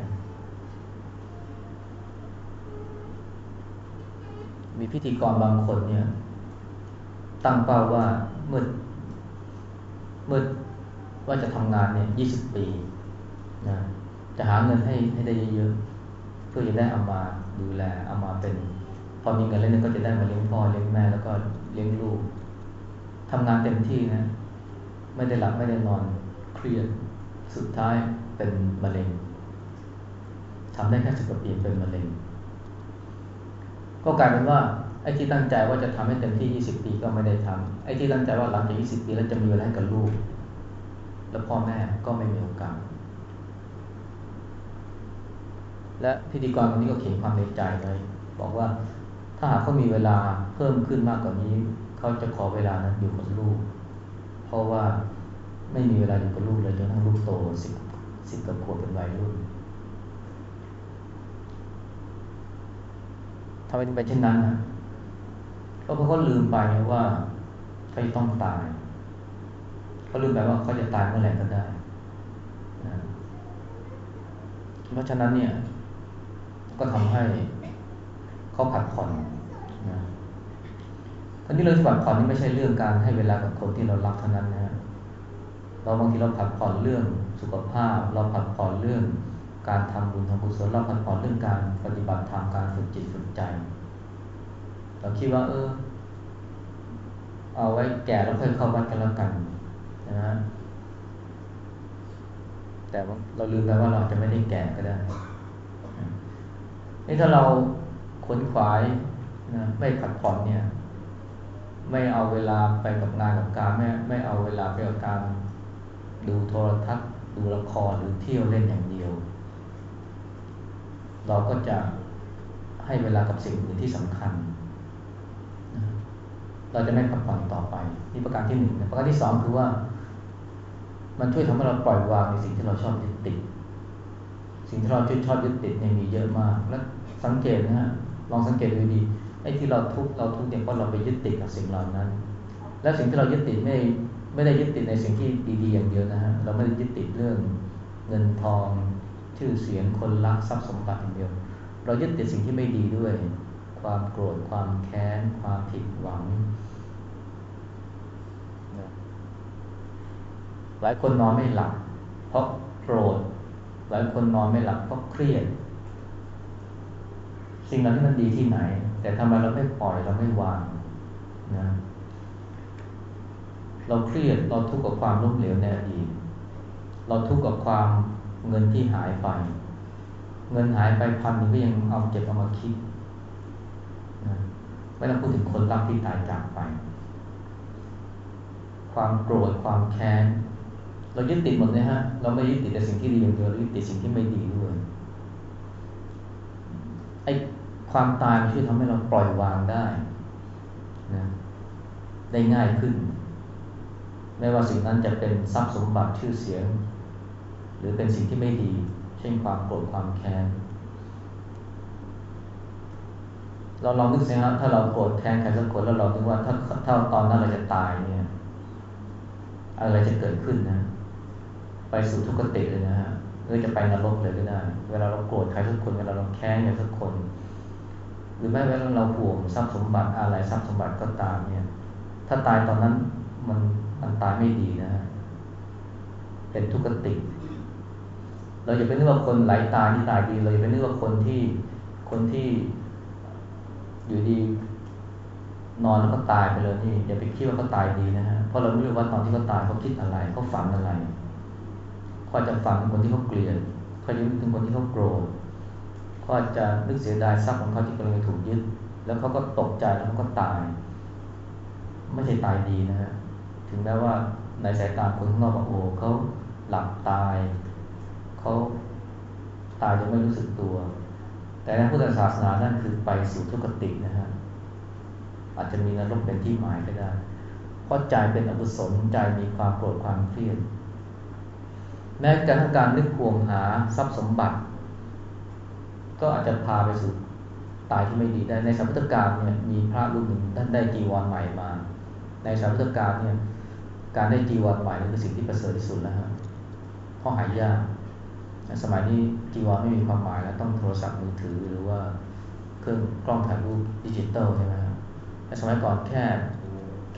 Speaker 1: มีพิธีกรบางคนเนี่ย ตั้งเป้าว่าเมื่อเมื่อว่าจะทำงานเนี่ยยี่สิบปีนะ จะหาเงินให้ให้ได้เยอะๆเพื่อจะได้เอามาดูแลเอามาเป็น พอมีเงินแล้วก็จะได้มาเลี้ยงพ่อเลี้ยงแม่แล้วก็เลี้ยงลูกทำงานเต็มที่นะ ไม่ได้หลับไม่ได้นอนเครียดสุดท้ายเป็นมะเร็งทำได้แค่สิบกว่าปีเป็นมะเร็ง ก็กลายเป็นว่าไอ้ที่ตั้งใจว่าจะทำให้เต็มที่ยี่สิบปีก็ไม่ได้ทำไอ้ที่ตั้งใจว่าหลังจากยี่สิบปีแล้วจะมีเวลาให้กับลูก แล้วพ่อแม่ก็ไม่มีโอกาส และพิธีกรคนนี้ก็เขียนความในใจไว้บอกว่าถ้าหากเขามีเวลาเพิ่มขึ้นมากกว่านี้ เขาจะขอเวลานั้นอยู่กับลูก เพราะว่าไม่มีเวลาอยู่กับลูกเลยจนทั้งลูกโตสิบสิบกับขวบเป็นวัยรุ่นทำไมถึงเป็นเช่นนั้นนะเพราะเขาลืมไปว่าเขาต้องตาย เขาลืมไปว่าเขาจะตายเมื่อไหร่ก็ได้ เพราะฉะนั้นเนี่ย ก็ทำให้เขาผัดผ่อนนะคนที่เราผัดผ่อนนี่ไม่ใช่เรื่องการให้เวลากับคนที่เรารักเท่านั้นนะเราบางทีเราผัดผ่อนเรื่องสุขภาพ เราผัดผ่อนเรื่องการทำบุญทำกุศลเราผัดผ่อนเรื่องการปฏิบัติธรรมการฝึกจิตฝึกใจ เราคิดว่า เออ เอาไว้แก่แล้วค่อยเข้าวัดกันแล้วกันนะแต่เราลืมไปว่าเราจะไม่ได้แก่ก็ได้ นี่ถ้าเราขนขวายนะไม่ผัดผ่อนเนี่ย ไม่เอาเวลาไปกับงานกับการไม่ไม่เอาเวลาไปกับการดูโทรทัศน์ ดูละครหรือเที่ยวเล่นอย่างเดียว เราก็จะให้เวลากับสิ่งอื่นที่สำคัญ เราจะไม่พักผ่อนต่อไป นี่ประการที่หนึ่งประการที่สองคือว่า มันช่วยทำให้เราปล่อยวางในสิ่งที่เราชอบยึดติด สิ่งที่เราชอบยึดติดเนี่ยมีเยอะมาก แล้ว สังเกตนะฮะลองสังเกตดูดีไอ้ที่เราทุกเราทุกเนี่ยเพราะเราไปยึดติดกับสิ่งเหล่านั้น และสิ่งที่เรายึดติดไม่ไม่ได้ยึดติดในสิ่งที่ดีๆอย่างเดียวนะฮะเราไม่ได้ยึดติดเรื่องเงินทองชื่อเสียงคนรักทรัพย์สมบัติอย่างเดียว เรายึดติดสิ่งที่ไม่ดีด้วย ความโกรธความแค้น ความผิดหวัง หลายคนนอนไม่หลับ เพราะโกรธหลายคนนอนไม่หลับเพราะเครียด สิ่งเหล่านี้มันดีที่ไหน แต่ทำไมเราไม่ปล่อยเราไม่วางนะเราเครียดเราทุกข์กับความล้มเหลวในอดีตเราทุกข์กับความเงินที่หายไป เงินหายไปพันนึงก็ยังเอาเก็บเอามาคิดนะไม่ต้องพูดถึงคนรักที่ตายจากไป ความโกรธความแค้น เรายึดติดหมดเลยฮะ เราไม่ยึดติดแต่สิ่งที่ดีอย่างเดียวเรายึดติดสิ่งที่ไม่ดีด้วย อ้ความตายมันช่วยทำให้เราปล่อยวางได้นะได้ง่ายขึ้น ไม่ว่าสิ่งนั้นจะเป็นทรัพย์สมบัติชื่อเสียง หรือเป็นสิ่งที่ไม่ดี เช่นความโกรธความแค้นเราลองนึกสิครับถ้าเราโกรธแค้นใครสักคนแล้วเราคิดว่าถ้าถ้าตอนนั้นเราจะตายเนี่ย อะไรจะเกิดขึ้นนะ ไปสู่ทุกขติเลยนะฮะ หรือจะไปนรกเลยก็ได้ เวลาเราโกรธใครสักคน เวลาเราแค้นใครสักคน หรือแม้เวลาเราห่วงทรัพย์สมบัติอะไรทรัพย์สมบัติก็ตามเนี่ย ถ้าตายตอนนั้นมันมันตายไม่ดีนะ เป็นทุกขติ เราอย่าไปนึกว่าคนไหลตายที่ตายดี เราอย่าไปนึกว่าคนที่คนที่อยู่ดีนอนแล้วก็ตายไปเลยนี่อย่าไปคิดว่าเขาตายดีนะฮะเพราะเราไม่รู้ว่าตอนที่เขาตายเขาคิดอะไรเขาฝันอะไรเขาจะฝันถึงคนที่เขาเกลียดเขาจะนึกถึงคนที่เขาโกรธเขาจะนึกเสียดายทรัพย์ของเขาที่กำลังถูกยึด แล้วเขาก็ตกใจแล้วเขาก็ตาย ไม่ใช่ตายดีนะฮะถึงแม้ว่าในสายตาคนข้างนอกบอกโอ้เขาหลับตายเขาตายจนไม่รู้สึกตัว แต่ในพุทธศาสนานั่นคือไปสู่ทุกขตินะฮะอาจจะมีนรกเป็นที่หมายก็ได้ เพราะใจเป็นอกุศลใจมีความโกรธความเครียด แม้กระทั่งการนึกห่วงหาทรัพย์สมบัติ ก็อาจจะพาไปสู่ตายที่ไม่ดีได้ ในสัมพุทธการเนี่ยมีพระรูปหนึ่งท่านได้จีวรใหม่มา ในสัมพุทธการเนี่ยการได้จีวรใหม่นี่คือสิ่งที่ประเสริฐที่สุดแล้วฮะเพราะหายากสมัยนี้จีวรไม่มีความหมายแล้วต้องโทรศัพท์มือถือหรือว่าเครื่องกล้องถ่ายรูปดิจิตอลใช่ไหมครับแต่สมัยก่อนแค่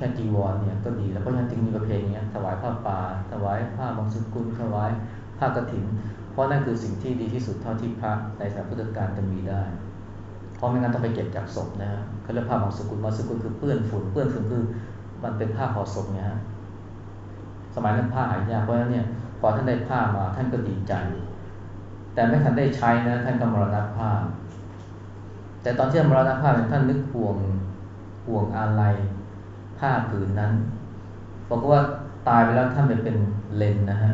Speaker 1: ค่จีวรเนี่ยก็ดีแล้วเพราะฉะนั้นจึงมีประเพณีถวายผ้าป่าถวายผ้าบางสุกุลถวายผ้ากรถิน เพราะนั่นคือสิ่งที่ดีที่สุดเท่าที่พระในสายพุทธการจะมีได้ เพราะไม่งั้นต้องไปเก็บจากศพนะฮะเขาเรียกผ้าบางสุกุลบางสุกุลคือเปื้อนฝุ่นเปื้อนฝุ่นคือมันเป็นผ้าห่อศพเนี่ยฮะสมัยนั้นผ้าหายากเพราะฉะนั้นเนี่ยพอท่านได้ผ้ามาท่านก็ดีใจ แต่ไม่ทันได้ใช้นะท่านก็มรณภาพแต่ตอนที่มรณภาพท่านนึกห่วงห่วงอะไร ผ้าผืนนั้นบอกว่าตายไปแล้วท่านไปเป็นเลนนะฮะ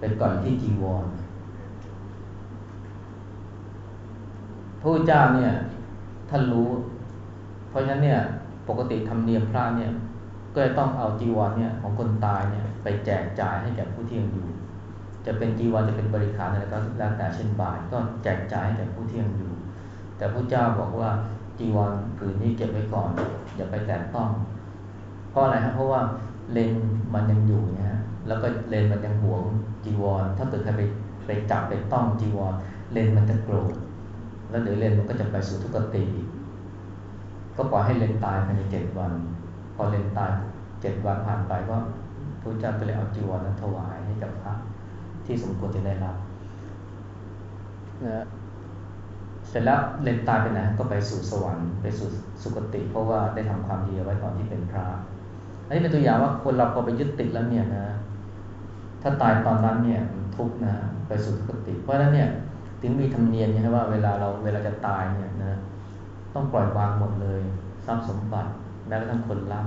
Speaker 1: เป็นก่อนที่จีวรพระเจ้าเนี่ยท่านรู้ เพราะฉะนั้นเนี่ยปกติธรรมเนียมพระเนี่ยก็จะต้องเอาจีวรเนี่ยของคนตายเนี่ยไปแจกจ่ายให้แก่ผู้ที่ยังอยู่ จะเป็นจีวรจะเป็นบริขารอะไรก็แล้วแต่เช่นบาทก็แจกจ่ายให้แก่ผู้ที่ยังอยู่ แต่พระเจ้าบอกว่าจีวรผืนนี้เก็บไว้ก่อน อย่าไปแตะต้อง ราะอะไรครับเพราะว่าเลนมันยังอยู่นะฮะแล้วก็เลนมันยังหวงจีวร ถ้าเกิดใครไปไปจับไปต้องจีวร เลนมันจะโกรธแล้วเดี๋ยวเลนมันก็จะไปสู่ทุกขติก็ปล่อยให้เลนตายภายในเจ็ดวัน พอเลนตายเจ็ดวันผ่านไปก็พระเจ้าก็เลยเอาจีวรนั้นถวายให้กับพระที่สมควรจะได้รับนะเสร็จแล้วเลนตายไปไหนก็ไปสู่สวรรค์ไปสู่สุคติ เพราะว่าได้ทำความดีไว้ตอนที่เป็นพระ อันนี้เป็นตัวอย่างว่าคนเราพอไปยึดติดแล้วเนี่ยนะ ถ้าตายตอนนั้นเนี่ยทุกนะไปสู่สุคติ เพราะฉะนั้นเนี่ยถึงมีธรรมเนียมนะว่าเวลาเราเวลาจะตายเนี่ยนะต้องปล่อยวางหมดเลยทรัพย์สมบัติแม้กระทั่งคนรัก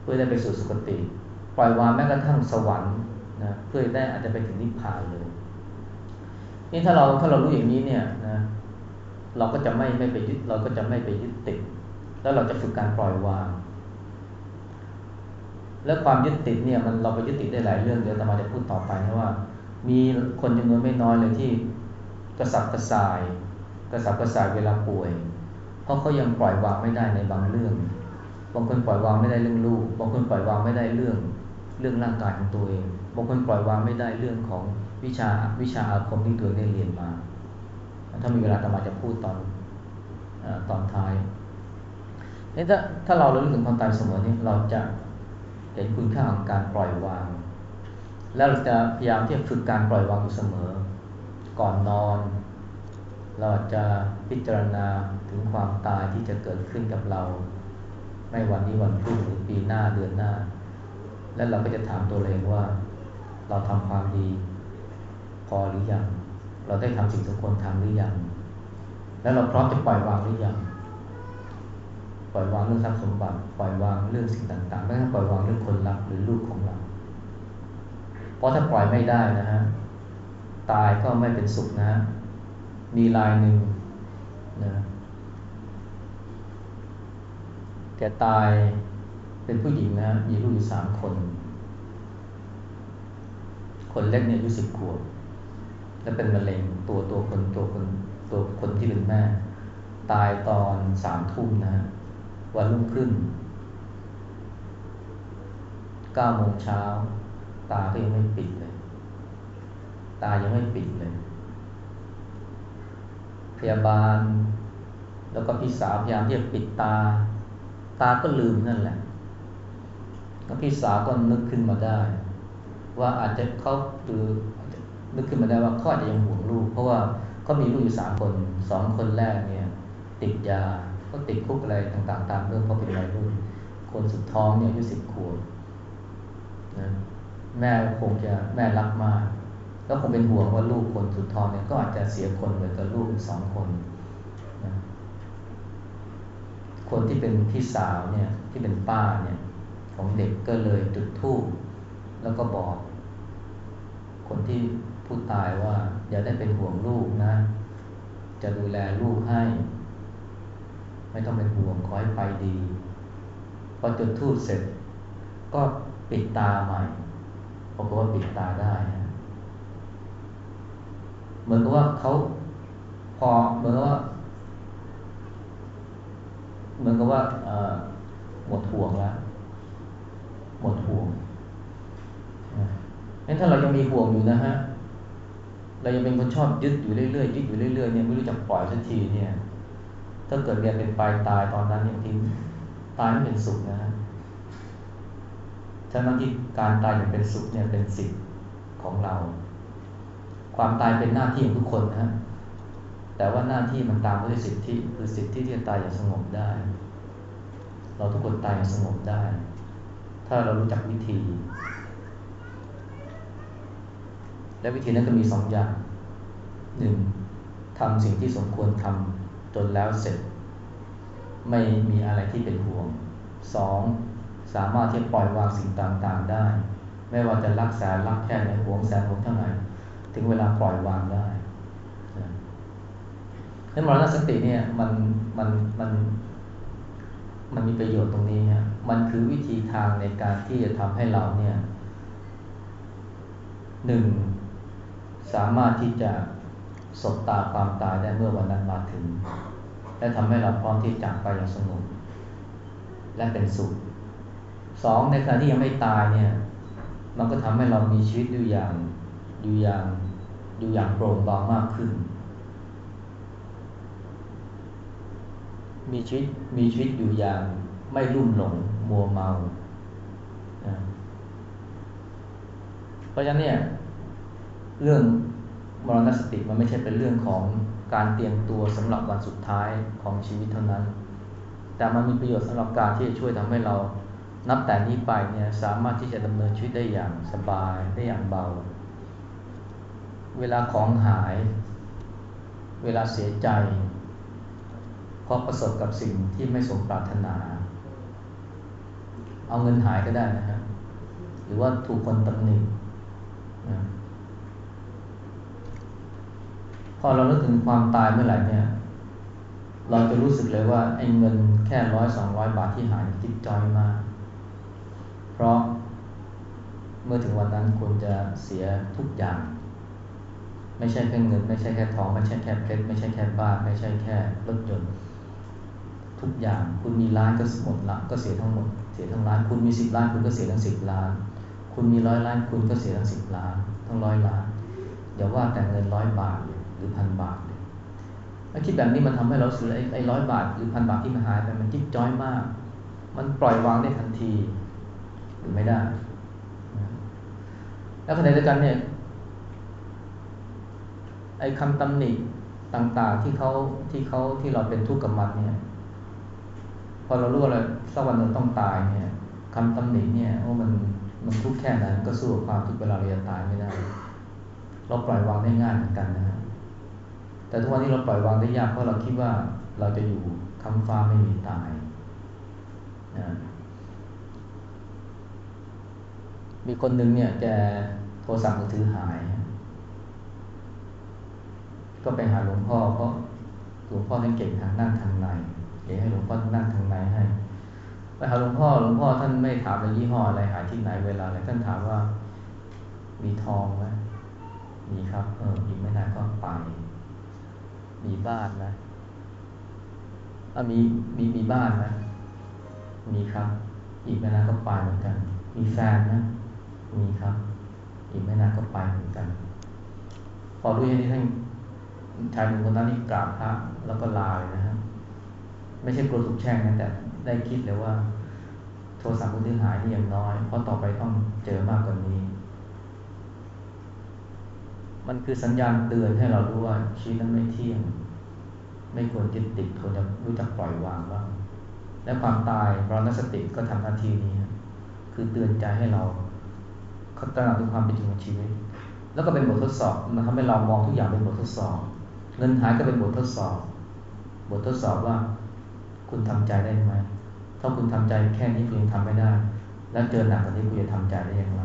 Speaker 1: เพื่อได้ไปสู่สุคติ ปล่อยวางแม้กระทั่งสวรรค์นะเพื่อได้อาจจะไปถึงนิพพานเลยนี่ถ้าเราถ้าเรารู้อย่างนี้เนี่ยนะ เราก็จะไม่ไม่ไปยึดเราก็จะไม่ไปยึดติดแล้วเราจะฝึกการปล่อยวาง แล้วความยึดติดเนี่ยมันเราไปยึดติดได้หลายเรื่องเดี๋ยวจะมาจะพูดต่อไปนะว่า มีคนจำนวนไม่น้อยเลยที่กระสับกระส่าย กระสับกระส่ายเวลาป่วย เพราะเขายังปล่อยวางไม่ได้ในบางเรื่อง บางคนปล่อยวางไม่ได้เรื่องลูก บางคนปล่อยวางไม่ได้เรื่องเรื่องร่างกายของตัวเอง บางคนปล่อยวางไม่ได้เรื่องของวิชาวิชาอาคมที่ตัวเองได้เรียนมา ถ้ามีเวลาตมาจะพูดตอนอตอนท้ายถ้าถ้าเราเราลึกถึงความตายเสมอนี่เราจะ เห็นคุณค่าของการปล่อยวาง แล้วเราจะพยายามที่จะฝึกการปล่อยวางอยู่เสมอ ก่อนนอน เราจะพิจารณาถึงความตายที่จะเกิดขึ้นกับเรา ไม่วันนี้วันพรุ่งหรือปีหน้าเดือนหน้า แล้วเราก็จะถามตัวเองว่า เราทำความดี พอหรือยัง เราได้ทำสิ่งสมควรทำหรือยัง แล้วเราพร้อมจะปล่อยวางหรือยัง ปล่อยวางเรื่องทรัพย์สมบัติปล่อยวางเรื่องสิ่งต่างๆ ไม่ต้องปล่อยวางเรื่องคนรักหรือลูกของเรา เพราะถ้าปล่อยไม่ได้นะฮะตายก็ไม่เป็นสุขนะฮะมีลายหนึ่งนะแกตายเป็นผู้หญิงนะมีลูกอยู่สามคน คนเล็กเนี่ยอายุสิบขวบและเป็นมะเร็งตัวตัวคนตัวคนตัวคนที่เป็นแม่ ตายตอนสามทุ่มนะ วันรุ่งขึ้นเก้าโมงเช้า ตาก็ยังไม่ปิดเลย ตายังไม่ปิดเลย พยาบาล แล้วก็พี่สาวพยายามที่จะปิดตา ตาก็ลืมนั่นแหละแล้วพี่สาวก็นึกขึ้นมาได้ ว่าอาจจะเขาหรือนึกขึ้นมาได้ว่าเขาอาจจะยังห่วงลูก เพราะว่าเขามีลูกอยู่สามคนสองคนแรกเนี่ย ติดยา ก็ติดคุกอะไรต่างๆ ตามเรื่องเพราะเป็นวัยรุ่นคนสุดท้องเนี่ยอายุสิบขวบนะแม่คงจะแม่รักมาก แล้วคงเป็นห่วงว่าลูกคนสุดท้องเนี่ยก็อาจจะเสียคนเหมือนกับลูกสองคนนะคนที่เป็นพี่สาวเนี่ยที่เป็นป้าเนี่ยของเด็กก็เลยจุดธูปแล้วก็บอก คนที่ผู้ตายว่าอย่าได้เป็นห่วงลูกนะ จะดูแลลูกให้ ไม่ต้องเป็นห่วงขอให้ไปดี พอจุดทูบเสร็จ ก็ปิดตาใหม่ปรากฏว่าปิดตาได้นะเหมือนกับว่าเขาพอเหมือนกับว่า เหมือนกับว่าหมดห่วงแล้ว หมดห่วงงั้นถ้าเรายังมีห่วงอยู่นะฮะ เรายังเป็นคนชอบยึดอยู่เรื่อยๆยึดอยู่เรื่อยๆเนี่ยไม่รู้จักปล่อยสักทีเนี่ย ถ้าเกิดเรียนเป็นปลายตายตอนนั้นเนี่ยทิ้งตายไม่เป็นสุขนะฮะฉะนั้นที่การตายอย่างเป็นสุขเนี่ยเป็นสิทธิ์ของเรา ความตายเป็นหน้าที่ของทุกคนนะฮะแต่ว่าหน้าที่มันตามด้วยสิทธิคือสิทธิที่จะตายอย่างสงบได้ เราทุกคนตายอย่างสงบได้ ถ้าเรารู้จักวิธี และวิธีนั้นก็มีสองอย่างหนึ่งทำสิ่งที่สมควรทำ จนแล้วเสร็จ ไม่มีอะไรที่เป็นห่วงสองสามารถที่จะปล่อยวางสิ่งต่างๆได้ ไม่ว่าจะรักษารักแค่ไหนห่วงแสนห่วงเท่าไหร่ถึงเวลาปล่อยวางได้ให้มรณสติเนี่ยมันมันมันมันมีประโยชน์ตรงนี้ฮะมันคือวิธีทางในการที่จะทำให้เราเนี่ยหนึ่งสามารถที่จะ สบตาความตายได้เมื่อวันนั้นมาถึง และทำให้เราพร้อมที่จากไปอย่างสงบและเป็นสุขสองในขณะที่ยังไม่ตายเนี่ยมันก็ทำให้เรามีชีวิตอยู่อย่างอยู่อย่างอยู่อย่างโปร่งเบามากขึ้น มีชีวิตมีชีวิตอยู่อย่างไม่รุ่มหลงมัวเมาเพราะฉะนั้นเนี่ยเรื่อง มรณสติมันไม่ใช่เป็นเรื่องของการเตรียมตัวสำหรับวันสุดท้ายของชีวิตเท่านั้น แต่มันมีประโยชน์สำหรับการที่จะช่วยทำให้เรานับแต่นี้ไปเนี่ยสามารถที่จะดำเนินชีวิตได้อย่างสบายได้อย่างเบา เวลาของหาย เวลาเสียใจเพราะประสบกับสิ่งที่ไม่สมปรารถนา เอาเงินหายก็ได้นะฮะหรือว่าถูกคนตำหนินะ พอเราเลิกถึงความตายเมื่อไหร่เนี่ย เราจะรู้สึกเลยว่าไอ้เงินแค่ร้อยสองร้อยบาทที่หายจิ๊บจอยมาก เพราะเมื่อถึงวันนั้นคุณจะเสียทุกอย่าง ไม่ใช่แค่เงิน ไม่ใช่แค่ทอง ไม่ใช่แค่เพชรไม่ใช่แค่บ้านไม่ใช่แค่รถยนต์ทุกอย่างคุณมีล้านก็หมดละก็เสียทั้งหมดเสียทั้งล้าน คุณมีสิบล้านคุณก็เสียทั้งสิบล้าน คุณมีร้อยล้านคุณก็เสียทั้งสิบล้าน ทั้งร้อยล้านอย่าว่าแต่เงินร้อยบาท หรือพันบาทเลยไอ้คิดแบบนี้มันทำให้เราเสียไอ้ร้อยบาท หรือพันบาทที่มันหายไปมันจิ๊บจ้อยมาก มันปล่อยวางได้ทันทีหรือไม่ได้ แล้วขณะเดียวกันเนี่ยไอ้คำตำหนิต่างๆที่เขาที่เขาที่เราเป็นทุกข์กับมันเนี่ยพอเรารู้ว่าเราสักวันหนึ่งต้องตายเนี่ยคำตำหนิเนี่ยโอ้มันมันทุกข์แค่นั้นก็สู้ความทุกข์เวลาเราจะตายไม่ได้ เราปล่อยวางได้ง่ายเหมือนกันนะฮะ แต่ทุกวันนี้เราปล่อยวางได้ยากเพราะเราคิดว่าเราจะอยู่คำฟ้าไม่มีตายนะมีคนหนึ่งเนี่ยแกโทรศัพท์มือถือหาย ก็ไปหาหลวงพ่อเพราะหลวงพ่อท่านเก่งทางนั่งทางในเดี๋ยวให้หลวงพ่อนั่งทางในให้ไปหาหลวงพ่อหลวงพ่อท่านไม่ถามเลยยี่ห้ออะไรหายที่ไหนเวลาอะไรท่านถามว่ามีทองไหมมีครับ เอออีกไม่นานก็ไป มีบ้านนะอะมีมีมีบ้านนะ มีครับ อีกไม่นานก็ไปเหมือนกัน มีแฟนนะ มีครับ อีกไม่นานก็ไปเหมือนกัน พอรู้อย่างนี้ท่านชายหนุ่มคนนั้นนี่กราบพระแล้วก็ลาเลยนะฮะไม่ใช่กลัวถูกแช่งนะแต่ได้คิดเลยว่า โทรศัพท์มือถือหายนี่ยังน้อย เพราะต่อไปต้องเจอมากกว่านี้ มันคือสัญญาณเตือนให้เรารู้ว่าชีวิตนั้นไม่เที่ยง ไม่ควรยึดติดควรจะรู้จักปล่อยวางบ้างและความตายรอนสติก็ทำหน้าที่นี้ คือเตือนใจให้เราเขาตระหนักถึงความเป็นจริงของชีวิต แล้วก็เป็นบททดสอบมันทำให้เรามองทุกอย่างเป็นบททดสอบ เงินหายก็เป็นบททดสอบ บททดสอบว่า คุณทำใจได้ไหมถ้าคุณทำใจแค่นี้คุณยังทำไม่ได้ แล้วเจอหนักกว่านี้คุณจะทำใจได้อย่างไร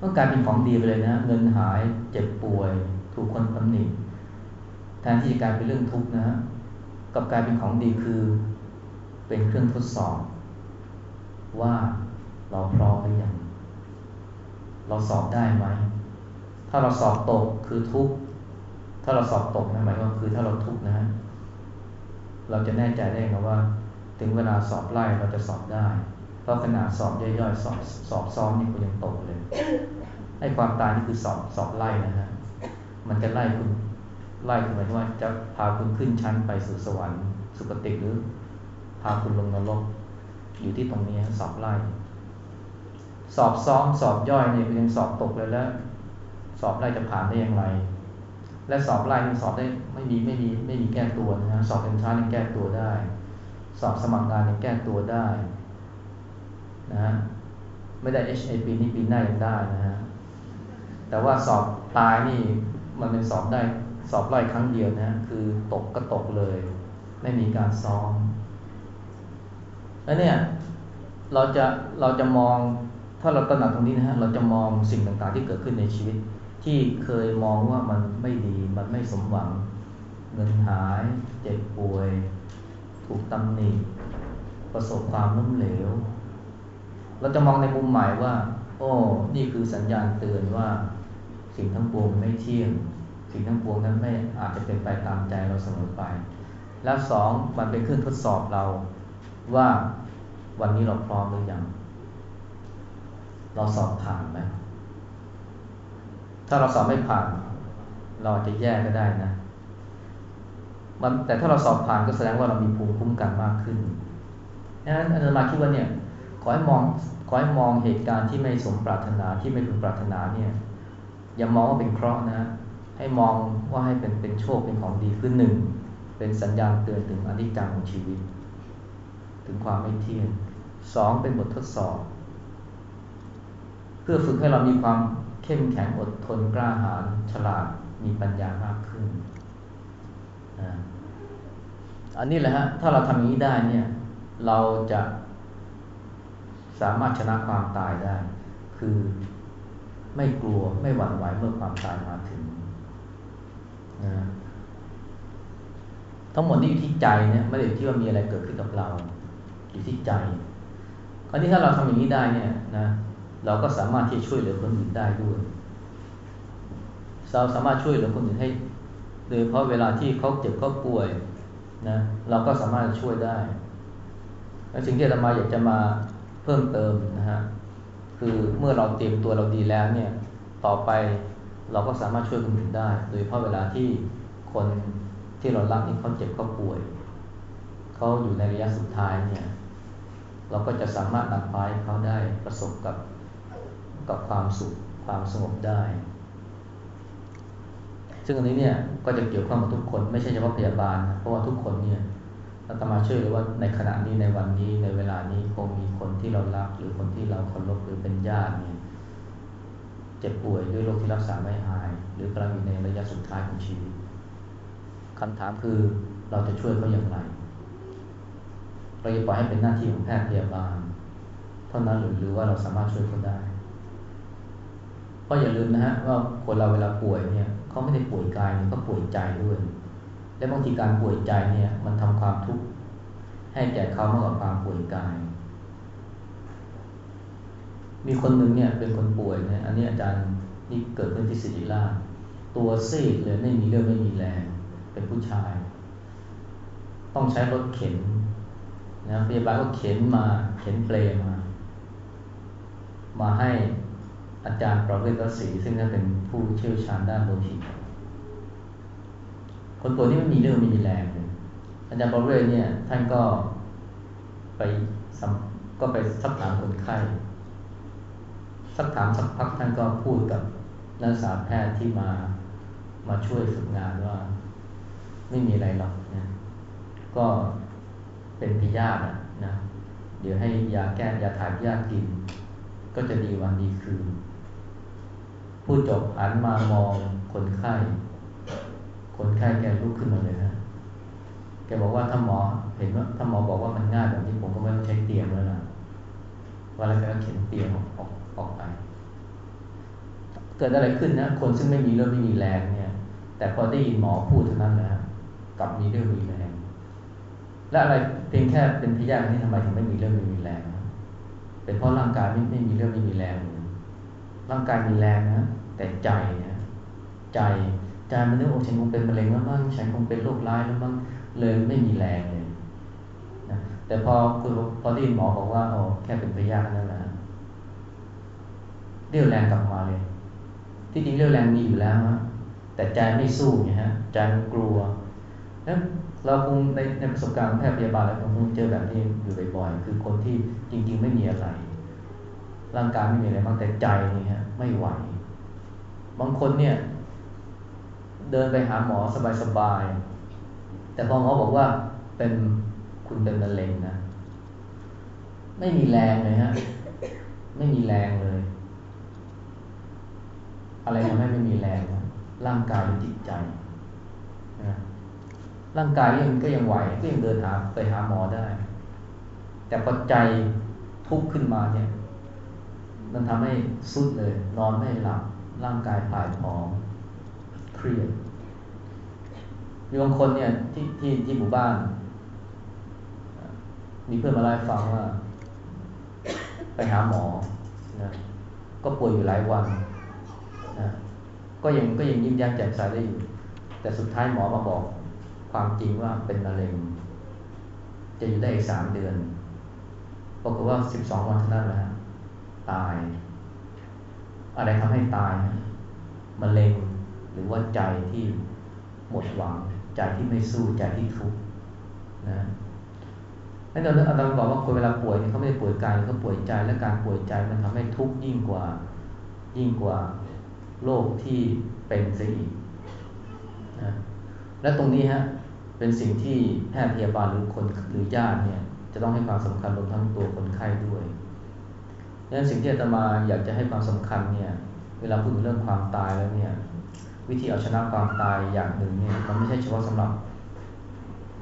Speaker 1: ก็กลายเป็นของดีไปเลยนะ เงินหายเจ็บป่วย ถูกคนตำหนิแทนที่จะกลายเป็นเรื่องทุกข์นะกับกลายเป็นของดีคือเป็นเครื่องทดสอบ ว่าเราพร้อมหรือยังเราสอบได้ไหม ถ้าเราสอบตกคือทุกข์ถ้าเราสอบตกนะหมายว่าคือถ้าเราทุกข์นะฮะเราจะแน่ใจได้ไงว่า ถึงเวลาสอบไล่เราจะสอบได้ เพราะขนาดสอบย่อยๆสอบสอบซ้อมนี่คุณยังตกเลยไอ้ความตายนี่คือสอบสอบไล่นะฮะมันจะไล่คุณไล่คุณหมายว่าจะพาคุณขึ้นชั้นไปสู่สวรรค์สุคติหรือ พาคุณลงนรกอยู่ที่ตรงนี้สอบไล่ สอบซ้อมสอบย่อยเนี่ยคุณยังสอบตกเลยแล้วสอบไล่จะผ่านได้อย่างไร และสอบไล่มันสอบได้ไม่มีไม่มีไม่มีแก้ตัวนะฮะสอบเอ็นทรานยังแก้ตัวได้ สอบสมัครงานยังแก้ตัวได้ นะฮะไม่ได้ HAP นี่ปีหน้ายังได้นะฮะแต่ว่าสอบตายนี่มันเป็นสอบได้สอบไล่ครั้งเดียวนะคือตกก็ตกเลย ไม่มีการซ้อมแล้วเนี่ยเราจะเราจะมองถ้าเราตระหนักตรงนี้นะฮะเราจะมองสิ่งต่างๆที่เกิดขึ้นในชีวิต ที่เคยมองว่ามันไม่ดีมันไม่สมหวัง เงินหาย เจ็บป่วย ถูกตำหนิประสบความล้มเหลว เราจะมองในมุมใหม่ว่า โอ้นี่คือสัญญาณเตือนว่าสิ่งทั้งปวงไม่เที่ยง สิ่งทั้งปวงนั้นไม่อาจจะเป็นไปตามใจเราเสมอไป แล้วสองมันเป็นเครื่องทดสอบเราว่าวันนี้เราพร้อมหรือยัง เราสอบผ่านไหมถ้าเราสอบไม่ผ่าน เราจะแย่ก็ได้นะมันแต่ถ้าเราสอบผ่านก็แสดงว่าเรามีภูมิคุ้มกันมากขึ้นดังนั้นอาจารย์มาคิดว่าเนี่ย อให้มองขอให้มองเหตุการณ์ที่ไม่สมปรารถนาที่ไม่พึงปรารถนาเนี่ยอย่ามองว่าเป็นเคราะห์นะ ให้มองว่าให้เป็นเป็นโชคเป็นของดีขึ้นหนึ่ง เป็นสัญญาณเตือนถึงอนิจจังของชีวิต ถึงความไม่เที่ยงสองเป็นบททดสอบ เพื่อฝึกให้เรามีความเข้มแข็งอดทนกล้าหาญฉลาดมีปัญญามากขึ้นอันนี้แหละฮะถ้าเราทำอย่างนี้ได้เนี่ย เราจะ สามารถชนะความตายได้ คือไม่กลัวไม่หวั่นไหวเมื่อความตายมาถึงนะทั้งหมดนี้อยู่ที่ใจเนี่ยไม่ได้อยู่ที่ว่ามีอะไรเกิดขึ้นกับเรา อยู่ที่ใจคราวนี้ถ้าเราทำอย่างนี้ได้เนี่ยนะเราก็สามารถที่จะช่วยเหลือคนอื่นได้ด้วยเราสามารถช่วยเหลือคนอื่นให้โดยเพราะเวลาที่เขาเจ็บเขาป่วยนะเราก็สามารถช่วยได้ และสิ่งที่อามาอยากจะมา เพิ่มเติมนะฮะคือเมื่อเราเตรียมตัวเราดีแล้วเนี่ยต่อไปเราก็สามารถช่วยคนอื่นได้โดยเพราะเวลาที่คนที่เรารักนี่เขาเจ็บเขาป่วยเขาอยู่ในระยะสุดท้ายเนี่ยเราก็จะสามารถนำพาให้เขาได้ประสบกับกับความสุขความสงบได้ ซึ่งอันนี้เนี่ยก็จะเกี่ยวข้องกับทุกคนไม่ใช่เฉพาะพยาบาลนะเพราะว่าทุกคนเนี่ย เราตมาเชื่อเลยว่าในขณะนี้ในวันนี้ในเวลานี้คงมีคนที่เรารัก หรือคนที่เราเคารพหรือเป็นญาติเนี่ยเจ็บป่วยด้วยโรคที่รักษาไม่หาย หรือกำลังอยู่ในระยะสุดท้ายของชีวิตคำถามคือเราจะช่วยเขาอย่างไร เราจะปล่อยให้เป็นหน้าที่ของแพทย์พยาบาล เท่านั้นหรือหรือว่าเราสามารถช่วยเขาได้เพราะอย่าลืมนะฮะว่าคนเราเวลาป่วยเนี่ยเขาไม่ได้ป่วยกายเขาป่วยใจด้วย และบางทีการป่วยใจเนี่ยมันทำความทุกข์ให้แก่เขามากกว่าความป่วยกาย มีคนหนึ่งเนี่ยเป็นคนป่วยเนี่ยอันนี้อาจารย์นี่เกิดขึ้นที่ศิริราชตัวซีดเลยไม่มีเรื่องไม่มีแรงเป็นผู้ชาย ต้องใช้รถเข็นนะพยาบาลก็เข็นมาเข็นเปลมา มาให้อาจารย์ประเวศวสีซึ่งนั่นเป็นผู้เชี่ยวชาญด้านโลหิต คนป่วยที่ไม่มีเรื่องไม่มีแรงเลยอาจารย์ปรเวศเนี่ย ท่านก็ไปก็ไปสักถามคนไข้สักถามสักพักท่านก็พูดกับนักศึกษาแพทย์ที่มามาช่วยฝึกงานว่า ไม่มีอะไรหรอกนะก็เป็นพิยาธินะ เดี๋ยวให้ยาแก้ยาถ่ายพิยาธิกิน ก็จะดีวันดีคืนพูดจบหันมามองคนไข้ คนไข้แกลุกขึ้นมาเลยนะแกบอกว่าถ้าหมอเห็นว่าถ้าหมอบอกว่ามันง่ายแบบนี้ผมก็ไม่ต้องใช้เตียงแล้วนะวันแล้วก็เข็นเตียงออกออกออกไป เกิดอะไรขึ้นนะ คนซึ่งไม่มีเรื่องไม่มีแรงเนี่ย แต่พอได้ยินหมอพูดเท่านั้นนะกลับมีเรื่องมีแรง และอะไรเพียงแค่เป็นพยาธินี่ทำไมถึงไม่มีเรื่องไม่มีแรง เป็นเพราะร่างกายไม่ไม่มีเรื่องไม่มีแรง ร่างกายมีแรงนะแต่ใจนี่ยใจ ใจมันนึกว่าฉันคงเป็นมะเร็งแล้วมั้งฉันคงเป็นโรคร้ายแล้วมั้งเลยไม่มีแรงเลยนะแต่พอคุณพอที่หมอบอกว่าโอ้แค่เป็นพยาธินั่นแหละเรี่ยวแรงกลับมาเลย ที่จริงเรี่ยวแรงมีอยู่แล้วฮะแต่ใจไม่สู้ไงฮะใจมันกลัวเราคงในในประสบการณ์แพทย์พยาบาลแล้วคงเจอแบบนี้อยู่บ่อยๆคือคนที่จริง ๆ ไม่มีอะไร ร่างกายไม่มีอะไรมากแต่ใจนี่ฮะไม่ไหวบางคนเนี่ย เดินไปหาหมอสบายๆ แต่พอหมอบอกว่าเป็นคุณเป็นมะเร็งนะ ไม่มีแรงเลยฮะ ไม่มีแรงเลย อะไรทำให้ไม่มีแรงนะร่างกายหรือจิตใจนะร่างกายยังก็ยังไหวก็ยังเดินหาไปหาหมอได้ แต่พอใจทุกข์ขึ้นมาเนี่ย มันทำให้สุดเลย นอนไม่หลับร่างกายป่ายผอม เครียดมีบางคนเนี่ยที่ที่ที่หมู่บ้าน มีเพื่อนมาเล่าให้ฟังว่า ไปหาหมอนะก็ป่วยอยู่หลายวันนะก็ยังก็ยังยิ้มแย้มแจ่มใสได้อยู่ แต่สุดท้ายหมอมาบอกความจริงว่าเป็นมะเร็ง จะอยู่ได้อีกสามเดือนปรากฏว่าสิบสองวันเท่านั้นแหละตาย อะไรทำให้ตายมะเร็ง หรือว่าใจที่หมดหวัง ใจที่ไม่สู้ใจที่ทุกข์นะให้เราอาจารย์บอกว่าคนเวลาป่วยเนี่ยเขาไม่ได้ป่วยกายเขาป่วยใจและการป่วยใจมันทำให้ทุกข์ยิ่งกว่ายิ่งกว่าโรคที่เป็นซะอีกนะและตรงนี้ฮะเป็นสิ่งที่แพทย์พยาบาลหรือคนหรือญาติเนี่ยจะต้องให้ความสำคัญรวมทั้งตัวคนไข้ด้วยดังนั้นสิ่งที่อาตมาอยากจะให้ความสำคัญเนี่ยเวลาพูดถึงเรื่องความตายแล้วเนี่ย วิธีเอาชนะความตายอย่างหนึ่งเนี่ยมันไม่ใช่เฉพาะสำหรับ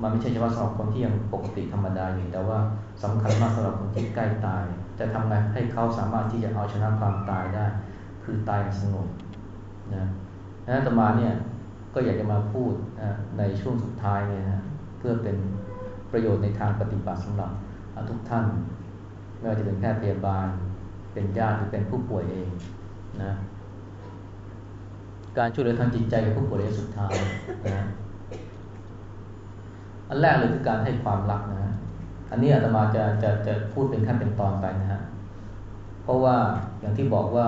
Speaker 1: มันไม่ใช่เฉพาะสำหรับคนที่ยังปกติธรรมดาอยู่แต่ว่าสำคัญมากสำหรับคนที่ใกล้ตาย จะทำไงให้เขาสามารถที่จะเอาชนะความตายได้ คือตายสงบนะนั้นอาตมาเนี่ยก็อยากจะมาพูดนะในช่วงสุดท้ายเนี่ยนะเพื่อเป็นประโยชน์ในทางปฏิบัติสำหรับทุกท่านไม่ว่าจะเป็นแพทย์พยาบาล เป็นญาติหรือเป็นผู้ป่วยเองนะ การช่วยเหลือทางจิตใจกับผู้ป่วยระยะสุดท้ายนะอันแรกเลยคือการให้ความรักนะ อันนี้อาตมาจะจะจะพูดเป็นขั้นเป็นตอนไปนะฮะ เพราะว่าอย่างที่บอกว่า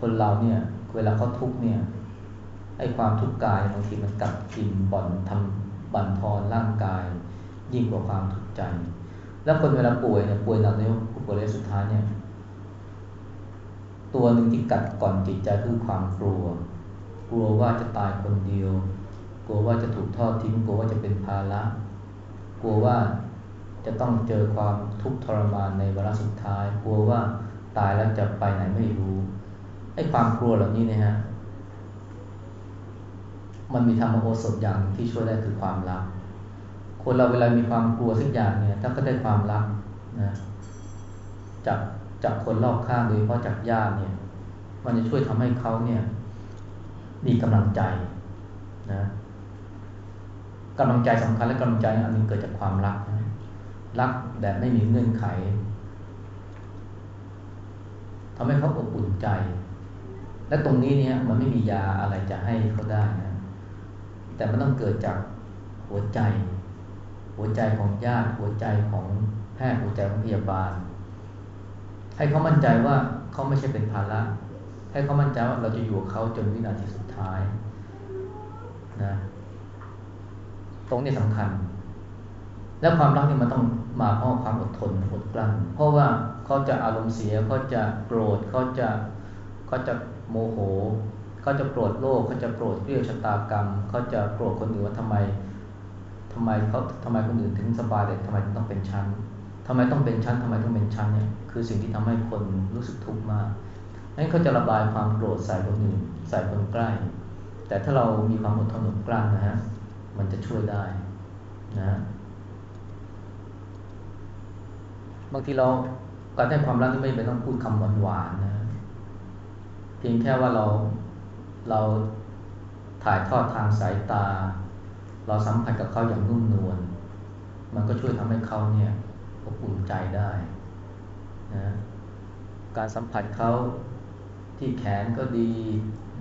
Speaker 1: คนเราเนี่ย เวลาเขาทุกข์เนี่ยไอ้ความทุกข์กายบางทีมันกัดกินบ่อนทำบั่นทอนร่างกาย ยิ่งกว่าความทุกข์ใจ แล้วคนเวลาป่วยเนี่ยป่วยหนักในผู้ป่วยระยะสุดท้ายเนี่ย ตัวหนึ่งที่กัดก่อนจิตใจคือความกลัว ลัวว่าจะตายคนเดียว กลัวว่าจะถูกทอดทิ้ง กลัวว่าจะเป็นภาระ กลัวว่าจะต้องเจอความทุกข์ทรมานในเวลาสุดท้าย กลัวว่าตายแล้วจะไปไหนไม่รู้ไอ้ความกลัวเหล่านี้เนี่ยฮะมันมีธรรมโอสถอย่างที่ช่วยได้คือความรัก คนเราเวลามีความกลัวสักอย่างเนี่ยถ้าก็ได้ความรักนะจากจากคนรอบข้างโดยเฉพาะจากญาติเนี่ย มันจะช่วยทำให้เขาเนี่ย มีกำลังใจนะกำลังใจสำคัญและกำลังใจอันนึงเกิดจากความรักนะรักแบบไม่มีเงื่อนไขทำให้เขาอบอุ่นใจ และตรงนี้เนี่ยมันไม่มียาอะไรจะให้เขาได้นะ แต่มันต้องเกิดจากหัวใจ หัวใจของญาติ หัวใจของแพทย์ หัวใจของพยาบาล ให้เขามั่นใจว่าเขาไม่ใช่เป็นภาระ ให้เขามั่นใจว่าเราจะอยู่กับเขาจนวินาทีสุด ท้ายนะตรงนี้สำคัญ แล้วความรักนี่มันต้องมาเพราะความอดทนอดกลั้น เพราะว่าเขาจะอารมณ์เสียเขาจะโกรธเขาจะเขาจะโมโหเขาจะโกรธโลกเขาจะโกรธเรื่องชะตากรรมเขาจะโกรธคนอื่นว่าทำไมทำไมเขาทำไมคนอื่นถึงสบายแต่ทำไมต้องเป็นชั้นทำไมต้องเป็นชั้นทำไมต้องเป็นชั้นเนี่ยคือสิ่งที่ทำให้คนรู้สึกทุกข์มาก นั้นเขาจะระบายความโกรธใส่คนอื่นใส่คนใกล้ แต่ถ้าเรามีความอดทนอดกลั้นนะฮะมันจะช่วยได้นะบางทีเราการให้ความรักนี่ไม่เป็นต้องพูดคำหวานๆนะเพียงแค่ว่าเราเราถ่ายทอดทางสายตา เราสัมผัสกับเขาอย่างนุ่มนวลมันก็ช่วยทำให้เขาเนี่ยอบอุ่นใจได้นะการสัมผัสเขา ที่แขนก็ดี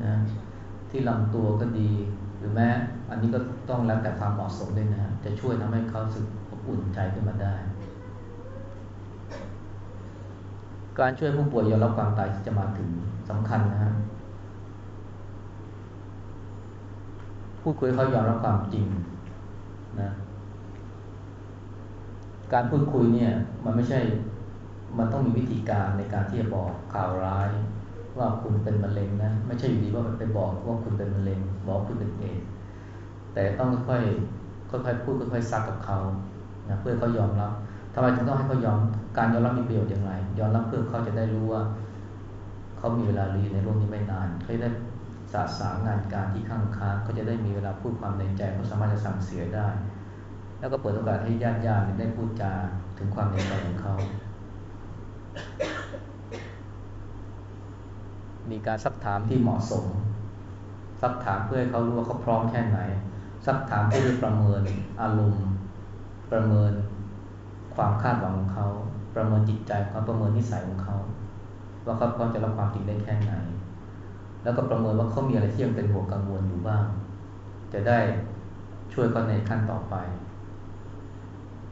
Speaker 1: นะที่ลำตัวก็ดี หรือแม้อันนี้ก็ต้องแล้วแต่ความเหมาะสมด้วยนะ จะช่วยทำให้เขาสึกอบอุ่นใจขึ้นมาได้ การช่วยผู้ป่วยยอมรับความตายที่จะมาถึงสำคัญนะฮะพูดคุยเขายอมรับความจริงนะการพูดคุยเนี่ยมันไม่ใช่มันต้องมีวิธีการในการที่จะบอกข่าวร้าย ว่าคุณเป็นมะเร็งนะ ไม่ใช่อยู่ดีว่ามันไปบอกว่าคุณเป็นมะเร็งบอกคุณเป็นเอดแต่ต้องค่อยค่อยๆพูดค่อยๆซักกับเขานะเพื่อเขายอมรับทำไมถึงต้องให้เขายอมการยอมรับมีประโยชน์อย่างไร ยอมรับเพื่อเขาจะได้รู้ว่า เขามีเวลาลีในโลกนี้ไม่นานเขาได้สาสางงานการที่ข้างค้างเขาจะได้มีเวลาพูดความในใจเขาสามารถจะสั่งเสียได้ แล้วก็เปิดโอกาสให้ญาติญาติได้พูดจาถึงความในใจของเขา มีการซักถามที่เหมาะสม ซักถามเพื่อให้เขารู้ว่าเขาพร้อมแค่ไหน ซักถามเพื่อประเมินอารมณ์ ประเมินความคาดหวังของเขา ประเมินจิตใจควาประเมินนิสัยของเขา ว่าเขาพร้อมจะรับความจริงได้แค่ไหน แล้วก็ประเมินว่าเขามีอะไรที่ยังเป็นห่วงกังวลอยู่บ้าง จะได้ช่วยเขาในขั้นต่อไป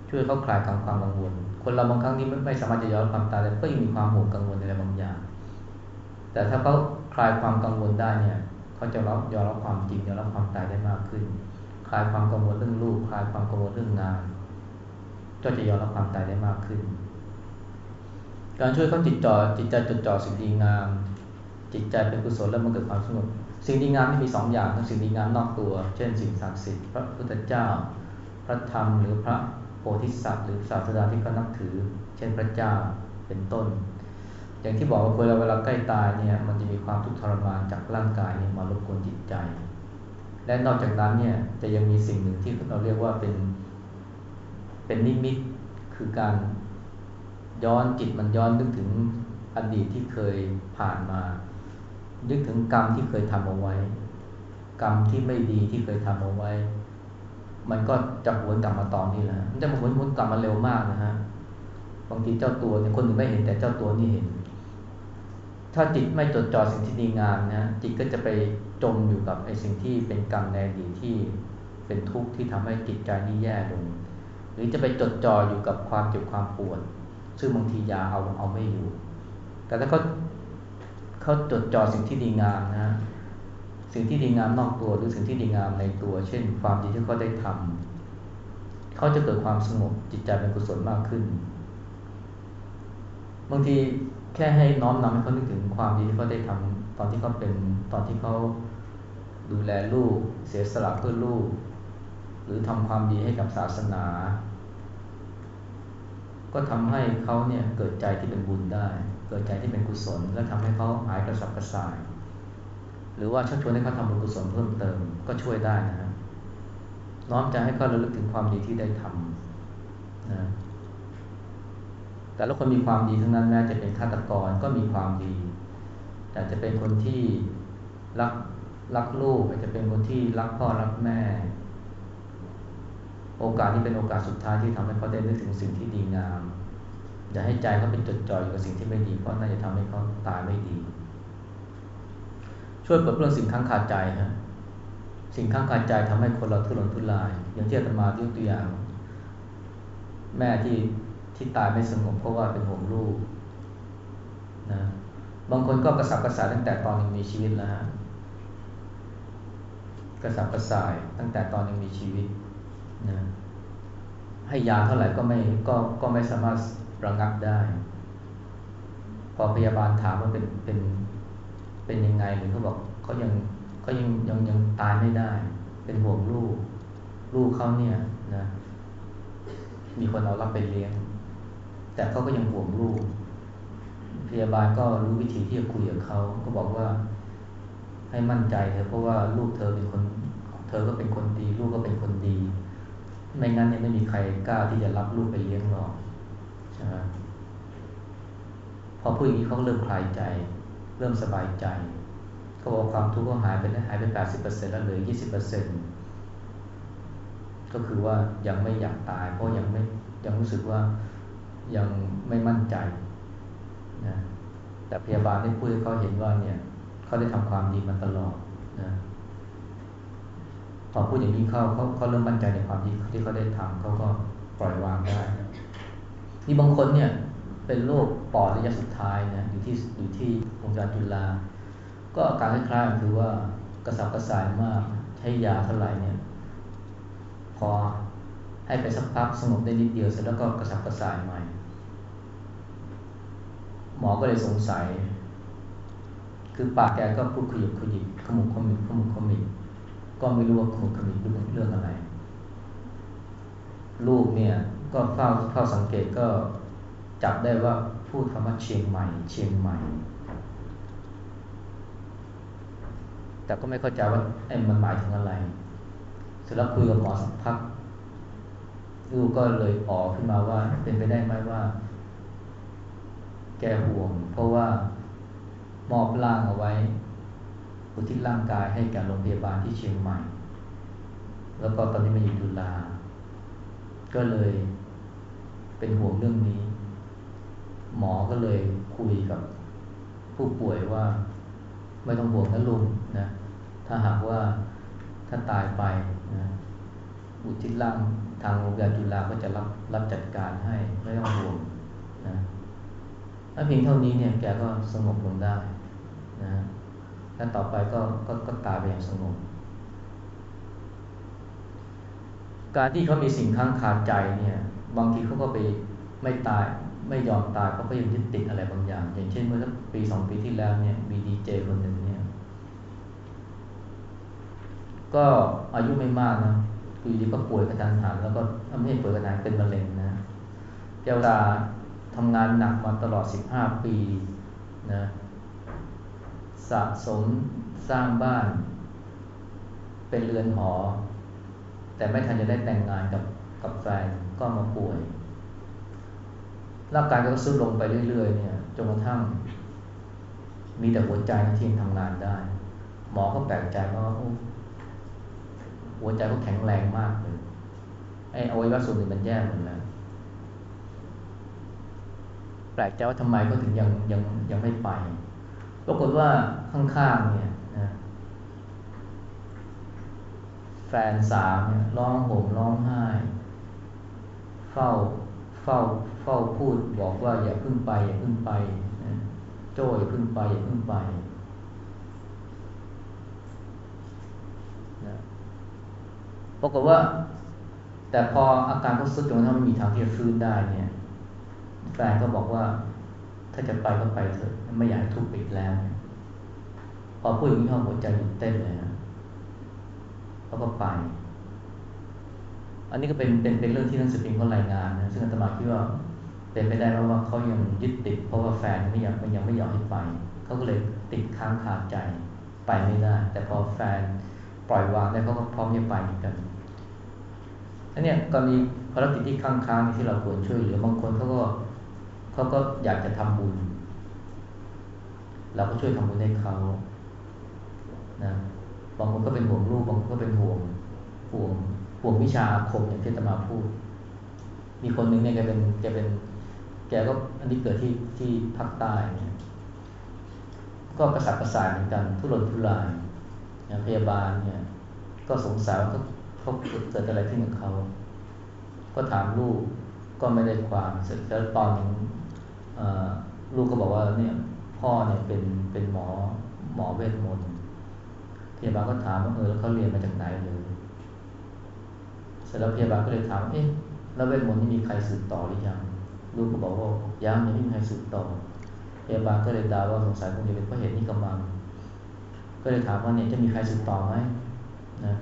Speaker 1: ช่วยเขาคลายความความกังวล คนเราบางครั้งนี้ไม่สามารถจะยอมความตายแต่ก็ยังมีความห่วงกังวลในอะไรบางอย่าง แต่ถ้าเขาคลายความกังวลได้เนี่ยเขาจะรับยอมรับความจริงยอมรับความตายได้มากขึ้น คลายความกังวลเรื่องลูกคลายความกังวลเรื่องงาน ก็จะยอมรับความตายได้มากขึ้น การช่วยเขาจิตจ่อจิตใจจดจ่อสิ่งดีงาม จิตใจเป็นกุศลแล้วมันเกิดความสงบสิ่งดีงามที่มีสองอย่างทั้งสิ่งดีงามนอกตัว เช่น สิ่งศักดิ์สิทธิ์พระพุทธเจ้า พระธรรมหรือพระโพธิสัตว์หรือศาสดาที่เขานับถือ เช่นพระเจ้าเป็นต้น อย่างที่บอกว่าเวลาเวลาใกล้ตายเนี่ยมันจะมีความทุกข์ทรมานจากร่างกายนี่มารบกวนจิตใจ และนอกจากนั้นเนี่ยจะยังมีสิ่งหนึ่งที่เราเรียกว่าเป็นเป็นนิมิตคือการย้อนจิตมันย้อนนึกถึงอดีตที่เคยผ่านมา นึกถึงกรรมที่เคยทำเอาไว้ กรรมที่ไม่ดีที่เคยทำเอาไว้ มันก็จะวนกลับมาตอนนี้แหละมันจะมาวนวนกลับมาเร็วมากนะฮะบางทีเจ้าตัวเนี่ยคนอื่นไม่เห็นแต่เจ้าตัวนี่เห็น ถ้าจิตไม่จดจ่อสิ่งที่ดีงามนะจิตก็จะไปจมอยู่กับไอ้สิ่งที่เป็นกรรมในอดีตที่เป็นทุกข์ที่ทำให้จิตใจนี่แย่ลง หรือจะไปจดจ่ออยู่กับความเจ็บความปวดซึ่งบางทียาเอาเอาไม่อยู่ แต่ถ้าเขาเขาจดจ่อสิ่งที่ดีงามนะสิ่งที่ดีงามนอกตัวหรือสิ่งที่ดีงามในตัว เช่น ความดีที่เขาได้ทำเขาจะเกิดความสงบจิตใจเป็นกุศลมากขึ้น บางที แค่ให้น้อมนำให้เขานึกถึงความดีที่เขาได้ทำตอนที่เขาเป็นตอนที่เขาดูแลลูก เสียสละเพื่อลูก หรือทำความดีให้กับศาสนา ก็ทำให้เขาเนี่ยเกิดใจที่เป็นบุญได้ เกิดใจที่เป็นกุศล และทำให้เขาหายกระสับกระส่าย หรือว่าชักชวนให้เขาทำบุญกุศลเพิ่มเติมก็ช่วยได้นะฮะน้อมใจให้เขาระลึกถึงความดีที่ได้ทำนะ แต่ละคนมีความดีทั้งนั้นแม้จะเป็นฆาตกรก็มีความดี แต่จะเป็นคนที่รักรักลูกอาจจะเป็นคนที่รักพ่อรักแม่ โอกาสนี้เป็นโอกาสสุดท้ายที่ทำให้เขาได้นึกถึงสิ่งที่ดีงามอย่าให้ใจเขาเป็นจดจ่ออยู่กับสิ่งที่ไม่ดีเพราะน่าจะทำให้เขาตายไม่ดี ช่วยปลดเปลื้องสิ่งข้างคาใจฮะสิ่งข้างคาใจทำให้คนเราทุรนทุราย อย่างที่อาตมายกตัวอย่าง แม่ที่ ที่ตายไม่สงบเพราะว่าเป็นห่วงลูกนะบางคนก็กระสับกระส่ายตั้งแต่ตอนยังมีชีวิตแล้วฮะกระสับกระส่ายตั้งแต่ตอนยังมีชีวิตนะให้ยาเท่าไหร่ก็ไม่ก็ก็ไม่สามารถระงับได้ พอพยาบาลถามว่าเป็นเป็นเป็นยังไงหรือเขาบอกเขายังเขายังยังยังตายไม่ได้ เป็นห่วงลูก ลูกเขาเนี่ยนะมีคนเอารับไปเลี้ยง แต่เขาก็ยังห่วงลูก พยาบาลก็รู้วิธีที่จะคุยกับเขาก็บอกว่าให้มั่นใจเถอเพราะว่าลูกเธอเป็นคน เธอก็เป็นคนดี ลูกก็เป็นคนดี ไม่งั้นเนี่ยไม่มีใครกล้าที่จะรับลูกไปเลี้ยงหรอกใช่ไหมพอพูดอย่างนี้เขาเริ่มคลายใจ เริ่มสบายใจเขาบอกความทุกข์ก็หายไปแล้วหายไปแปดสิบเปอร์เซ็นต์แล้วเหลือยี่สิบเปอร์เซ็นต์ก็คือว่ายังไม่อยากตาย เพราะยังไม่ยังรู้สึกว่า ยังไม่มั่นใจนะแต่พยาบาลได้พูดให้เขาเห็นว่าเนี่ยเขาได้ทำความดีมาตลอดนะพอพูดอย่างนี้เขาเขาเขาเริ่มมั่นใจในความดีที่เขาได้ทำเขาก็ปล่อยวางได้นี่บางคนเนี่ยเป็นโรคปอดระยะสุดท้ายนะอยู่ที่อยู่ที่โรงพยาบาลจุฬาก็อาการคล้ายๆคือว่ากระสับกระส่ายมากใช้ยาเท่าไหร่เนี่ย พอให้ไปสักพักสงบได้นิดเดียวเสร็จแล้วก็กระสับกระส่ายใหม่ หมอก็เลยสงสัย คือปากแกก็พูดขยุบขยิบขมุกขมิบขมุกขมิบก็ไม่รู้ว่าขมุกขมิบเรื่องเรื่องอะไร ลูกเนี่ยก็เฝ้าเฝ้าสังเกตก็จับได้ว่าพูดคำว่าเชียงใหม่ เชียงใหม่ แต่ก็ไม่เข้าใจว่าไอ้มันหมายถึงอะไรเสร็จแล้วคุยกับหมอสักพักลูกก็เลยออกขึ้นมาว่าเป็นไปได้ไหมว่า แกห่วง เพราะว่ามอบร่างเอาไว้ อุทิศร่างกายให้แก่โรงพยาบาลที่เชียงใหม่ แล้วก็ตอนนี้มาอยู่ดุลาก็เลยเป็นห่วงเรื่องนี้ หมอก็เลยคุยกับผู้ป่วยว่าไม่ต้องห่วงนะลุงนะถ้าหากว่าถ้าตายไปนะอุทิศร่างทางโรงพยาบาลจุฬาก็จะรับรับจัดการให้ไม่ต้องห่วง เพียงเท่านี้เนี่ยแกก็สงบลงได้นะแล้วต่อไปก็ก็ก็ตายไปอย่างสงบ การที่เขามีสิ่งค้างคาใจเนี่ย บางทีเขาก็ไปไม่ตายไม่ยอมตายเขาก็ยังยึดติดอะไรบางอย่าง อย่างเช่นเมื่อสักปีสองปีที่แล้วเนี่ยมีดีเจคนหนึ่งเนี่ย ก็อายุไม่มากนะคือดีก็ป่วยกระทันหันแล้วก็ไม่ใช่ป่วยกระทันเป็นมะเร็งนะเจ้าดา ทำงานหนักมาตลอดสิบห้าปีนะสะสมสร้างบ้าน เป็นเรือนหอ แต่ไม่ทันจะได้แต่งงานกับกับแฟนก็มาป่วยร่างกายก็ซุดลงไปเรื่อย ๆ เนี่ยจนกระทั่ง มีแต่หัวใจที่ยังทำงานได้ หมอก็แปลกใจว่าหัวใจเขาแข็งแรงมากเลยไอ้อวัยวะส่วนหนึ่งมันแย่หมดแล้ว แปลกใจว่าทำไมก็ถึงยังยังยังไม่ไป ปรากฏว่าข้างๆเนี่ยนะแฟนสาวเนี่ยร้องห่มร้องไห้ เฝ้าเฝ้าเฝ้าพูดบอกว่าอย่าพึ่งไปอย่าพึ่งไปโจ้อย่าพึ่งไปอย่าพึ่งไปนะปรากฏว่า แต่พออาการเขาสุดจนกระทั่งไม่มีทางที่จะฟื้นได้เนี่ย แฟนก็บอกว่า ถ้าจะไปก็ไปเถอะไม่อยากทุกข์อีกแล้ว พอพูดอย่างนี้เขาหัวใจหยุดเต้นเลยนะเขาก็ไป อันนี้ก็เป็นเป็นเป็นเรื่องที่นักสืบพิมพ์เขารายงานนะซึ่งอาตมาคิดว่าเป็นไปได้เพราะว่าเขายังยึดติด เพราะว่าแฟนไม่อยากยังไม่ยอมให้ไปเขาก็เลยติดค้างคาใจไปไม่ได้ แต่พอแฟนปล่อยวางได้เขาก็พร้อมจะไปเหมือนกันอันนี้ก็มีภารกิจที่ค้างค้างที่เราควรช่วยเหลือบางคนเขาก็ เขาก็อยากจะทำบุญ เราก็ช่วยทำบุญให้เขานะบางคนก็เป็นห่วงลูกบางคนก็เป็นห่วงห่วงห่วงวิชาคมอย่างที่ตมาพูด มีคนหนึ่งเนี่ยแกเป็นแกเป็น แกก็อันนี้เกิดที่ที่ภาคใต้เนี่ยก็กระสับกระส่ายเหมือนกันทุรนทุรายพยาบาลเนี่ย ก็สงสัยว่าเขาเกิดอะไรขึ้นกับเขา ก็ถามลูกก็ไม่ได้ความเสร็จแล้วตอนหนึ่ง ลูกก็บอกว่าเนี่ยพ่อเนี่ยเป็นเป็นหมอหมอเวทมนต์พยาบาลก็ถามว่าเออแล้วเขาเรียนมาจากไหนเลยเสร็จแล้วพยาบาลก็เลยถามเอ๊ะแล้วเวทมนต์นี่มีใครสืบต่อหรือยังลูกก็บอกว่ายังยังไม่มีใครสืบต่อพยาบาลก็เลยดาว่าสงสัยคงจะเป็นเพราะเหตุนี้กำลังก็เลยถามว่าเนี่ยจะมีใครสืบต่อไหมนะ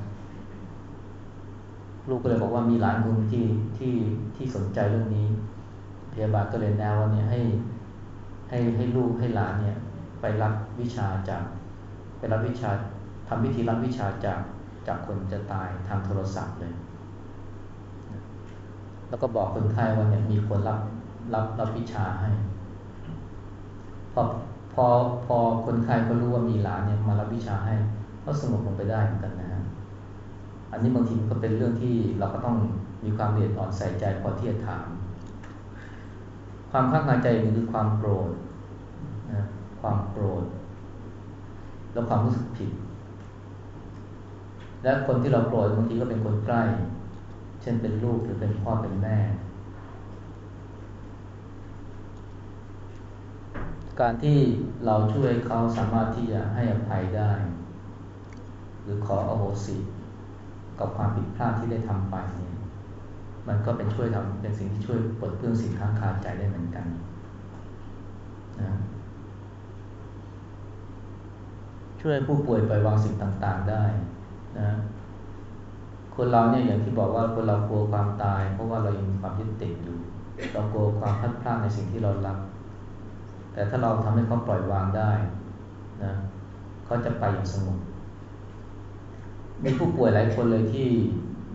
Speaker 1: ลูกก็เลยบอกว่ามีหลายคนที่ที่ที่สนใจเรื่องนี้ พยาบาลก็เลยแนวว่าเนี่ยให้ให้ให้ลูกให้หลานเนี่ยไปรับวิชาจากไปรับวิชาทำวิธีรับวิชาจากจากคนจะตายทางโทรศัพท์เลย แล้วก็บอกคนไข้ว่าเนี่ยมีคนรับรับรับวิชาให้ พอพอพอคนไข้ก็รู้ว่ามีหลานเนี่ยมารับวิชาให้ก็สงบลงไปได้เหมือนกันนะฮะอันนี้บางทีก็เป็นเรื่องที่เราก็ต้องมีความละเรียนอ่อนใส่ใจพอที่จะถาม ความข้างในใจหนึ่งคือความโกรธนะความโกรธ แล้วความรู้สึกผิด และคนที่เราโกรธบางทีก็เป็นคนใกล้ เช่นเป็นลูกหรือเป็นพ่อเป็นแม่ การที่เราช่วยเขาสามารถที่จะให้อภัยได้ หรือขออโหสิกับความผิดพลาดที่ได้ทำไปเนี่ย มันก็เป็นช่วยทำเป็นสิ่งที่ช่วยปลดเปลื้องสิ่งค้างคาใจได้เหมือนกันนะช่วยผู้ป่วยปล่อยวางสิ่งต่างๆได้นะคนเราเนี่ยอย่างที่บอกว่าคนเรากลัวความตาย เพราะว่าเรายังมีความยึดติดอยู่ เรากลัวความพลาดพลาดในสิ่งที่เรารัก แต่ถ้าเราทำให้เขาปล่อยวางได้นะเขาจะไปอย่างสงบมีผู้ป่วยหลายคนเลยที่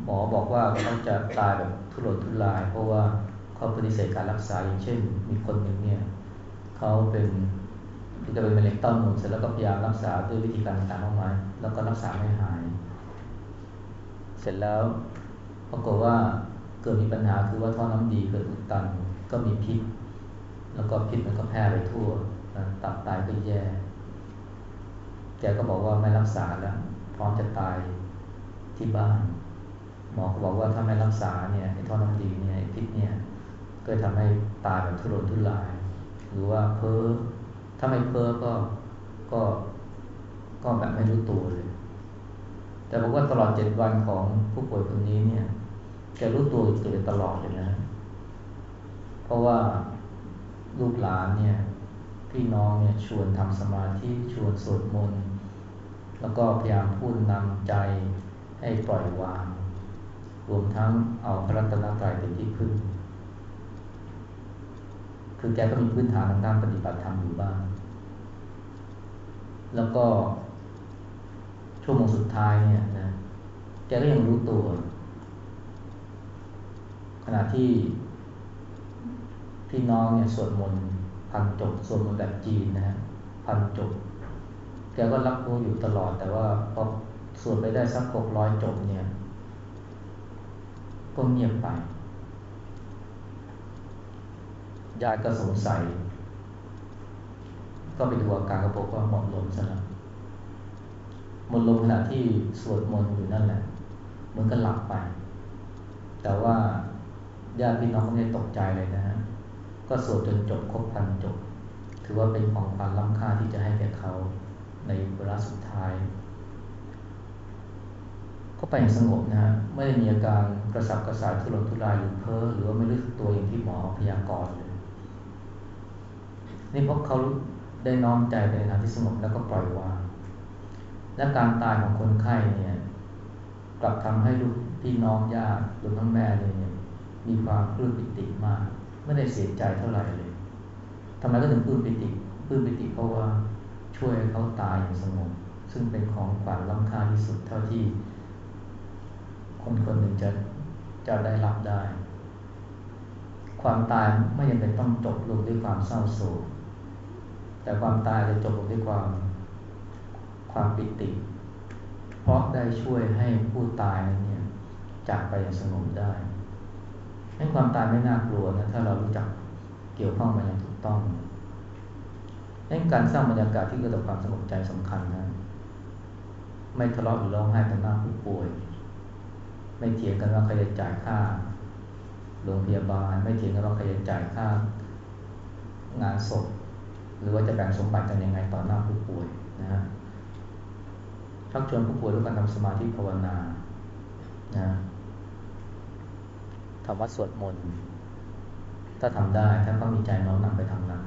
Speaker 1: หมอบอกว่าเขาจะตายแบบ ทุรนทุราย เพราะว่าเขาปฏิเสธการรักษาอย่างเช่น มีคนหนึ่งเนี่ยเขาเป็นที่จะเป็นมะเร็งเต้านมเสร็จแล้วก็พยายามรักษาด้วยวิธีการต่างๆมากมายแล้วก็รักษาไม่หาย เสร็จแล้วปรากฏว่าเกิดมีปัญหาคือว่าท่อน้ำดีเกิดอุดตันก็มีพิษ แล้วก็พิษมันก็แพร่ไปทั่วตับตายก็แย่แกก็บอกว่าไม่รักษาแล้วพร้อมจะตายที่บ้าน หมอก็บอกว่าถ้าไม่รักษาเนี่ยไอ้ท่อน้ำดีเนี่ยพิษเนี่ยก็ทำให้ตายแบบทุรนทุราย หรือว่าเพ้อถ้าไม่เพ้อก็ก็ก็แบบไม่รู้ตัวเลย แต่บอกว่าตลอดเจ็ดวันของผู้ป่วยคนนี้เนี่ยแกรู้ตัวตัวตลอดเลยนะ เพราะว่าลูกหลานเนี่ยพี่น้องเนี่ยชวนทำสมาธิชวนสวดมนต์แล้วก็พยายามพูดนำใจให้ปล่อยวาง รวมทั้งเอาพระรัตนตรัยเป็นที่พึ่ง คือแกก็มีพื้นฐานทางด้านปฏิบัติธรรมอยู่บ้าง แล้วก็ช่วงโมงสุดท้ายเนี่ยนะ แกก็ยังรู้ตัว ขณะที่พี่น้องเนี่ยสวดมนต์พันจบสวดมนต์แบบจีนนะฮะพันจบ แกก็รับรู้อยู่ตลอดแต่ว่าพอสวดไปได้สักหกร้อยจบเนี่ย ก็เงียบไปญาติก็สงสัย ก็ไปดูอาการก็พบว่าหมดลมซะแล้วหมดลมขณะที่สวดมนต์อยู่นั่นแหละมือนกับหลับไป แต่ว่าญาติพี่น้องไม่ได้ตกใจเลยนะฮะ ก็สวดจนจบครบพันจบ ถือว่าเป็นของความล้ำค่าที่จะให้แก่เขาในเวลาสุดท้าย ก็ไปอย่างสงบนะฮะไม่ได้มีอาการกระสับกระส่ายทุรนทุรายหรือเพ้อหรือว่าไม่รู้สึกตัวอย่างที่หมอพยากรณ์เลยนี่เพราะเขาได้น้อมใจไปในทางที่สงบแล้วก็ปล่อยวางและการตายของคนไข้เนี่ยกลับทำให้ลูกพี่น้องญาติรวมทั้งแม่เลยเนี่ยมีความปลื้มปิติมากไม่ได้เสียใจเท่าไหร่เลยทำไมก็ถึงปลื้มปิติปลื้มปิติเพราะว่าช่วยเขาตายอย่างสงบซึ่งเป็นของขวัญล้ำค่าที่สุดเท่าที่ คนคนหนึ่งจะจะได้รับได้ ความตายไม่ยังเป็นต้องจบลงด้วยความเศร้าโศก แต่ความตายจะจบลงด้วยความความปิติ เพราะได้ช่วยให้ผู้ตายนั้นเนี่ยจากไปอย่างสงบได้ให้ความตายไม่น่ากลัวนะถ้าเรารู้จักเกี่ยวข้องมันอย่างถูกต้องให้การสร้างบรรยากาศที่เกิดจากความสงบใจสำคัญนะ ไม่ทะเลาะหรือร้องไห้ต่อหน้าผู้ป่วย ไม่เถียงกันว่าใครจะจ่ายค่าโรงพยาบาล ไม่เถียงกันว่าใครจะจ่ายค่างานศพหรือว่าจะแบ่งสมบัติกันยังไงต่อหน้าผู้ป่วยนะฮะชักชวนผู้ป่วยด้วยการทำสมาธิภาวนานะทำวัดสวดมนต์ถ้าทำได้ถ้าเขามีใจน้อมนำไปทางนั้น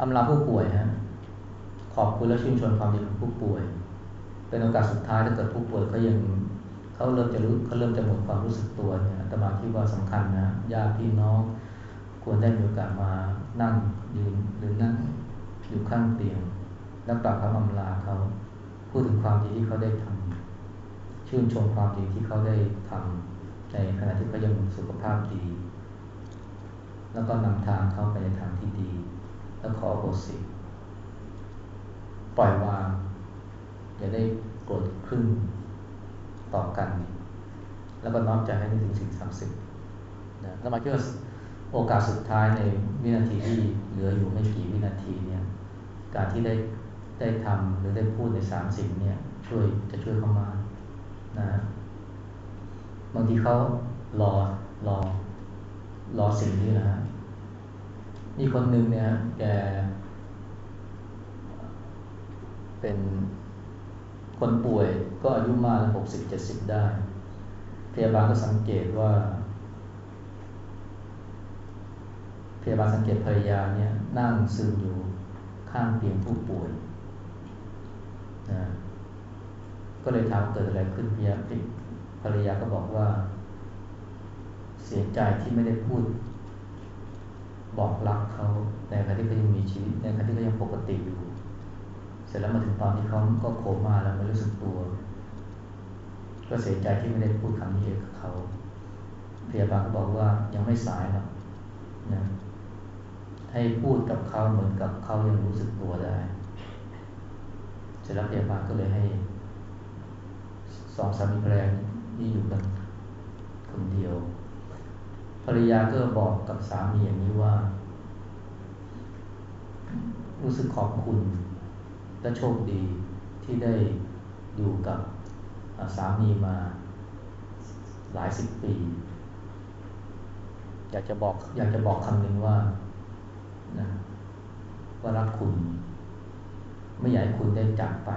Speaker 1: อำลาผู้ป่วยฮะขอบคุณและชื่นชมความดีของผู้ป่วย เป็นโอกาสสุดท้ายถ้าเกิดผู้ป่วยเขายังเขาเริ่มจะรู้เขาเริ่มจะหมดความรู้สึกตัวเนี่ยตมาคิดว่าสำคัญนะญาติพี่น้องควรได้มีโอกาสมานั่งยืนหรือนั่งอยู่ข้างเตียง แล้วกราบคำอำลาเขาพูดถึงความดีที่เขาได้ทำชื่นชมความดีที่เขาได้ทำในขณะที่เขายังสุขภาพดี แล้วก็นำทางเขาไปในทางที่ดี แล้วขอโอสิปล่อยวาง อย่าได้โกรธขึ้นต่อกัน แล้วก็น้อมใจให้นึกถึงสิ่งศักดิ์สิทธิ์นะแล้วมาคิดว่าโอกาสสุดท้ายในวินาทีที่เหลืออยู่ไม่กี่วินาทีเนี่ยการที่ได้ได้ทำหรือได้พูดในสามสิ่งเนี่ยช่วยจะช่วยเขามานะบางทีเขารอรอรอสิ่งนี้นะฮะมีคนหนึ่งเนี่ยแกเป็น คนป่วยก็อายุมากหกสิบเจ็ดสิบได้ พยาบาลก็สังเกตว่า พยาบาลสังเกตภรรยาเนี่ยนั่งซึมอยู่ข้างเตียงผู้ป่วยนะก็เลยถามเกิดอะไรขึ้นพยาภรรยาก็บอกว่า เสียใจที่ไม่ได้พูด บอกรักเขาในขณะที่เขายังมีชีวิตในขณะที่เขายังปกติอยู่ ร็จแล้วมาถึงตอนที่เขาก็โคม่าแล้วไม่รู้สึกตัว ก็เสียใจที่ไม่ได้พูดคำนี้กับเขาพยาบาลก็บอกว่ายังไม่สายหรอกนะให้พูดกับเขาเหมือนกับเขายังรู้สึกตัวได้เสร็จแล้วพยาบาลก็เลยให้สองสามีภรรยานี่อยู่กันคนเดียว ภรรยาก็บอกกับสามีอย่างนี้ว่า รู้สึกขอบคุณ และโชคดีที่ได้อยู่กับสามีมาหลายสิบปี อยากจะบอกอยากจะบอกคำหนึ่งว่านะว่ารักคุณ ไม่อยากให้คุณได้จากไป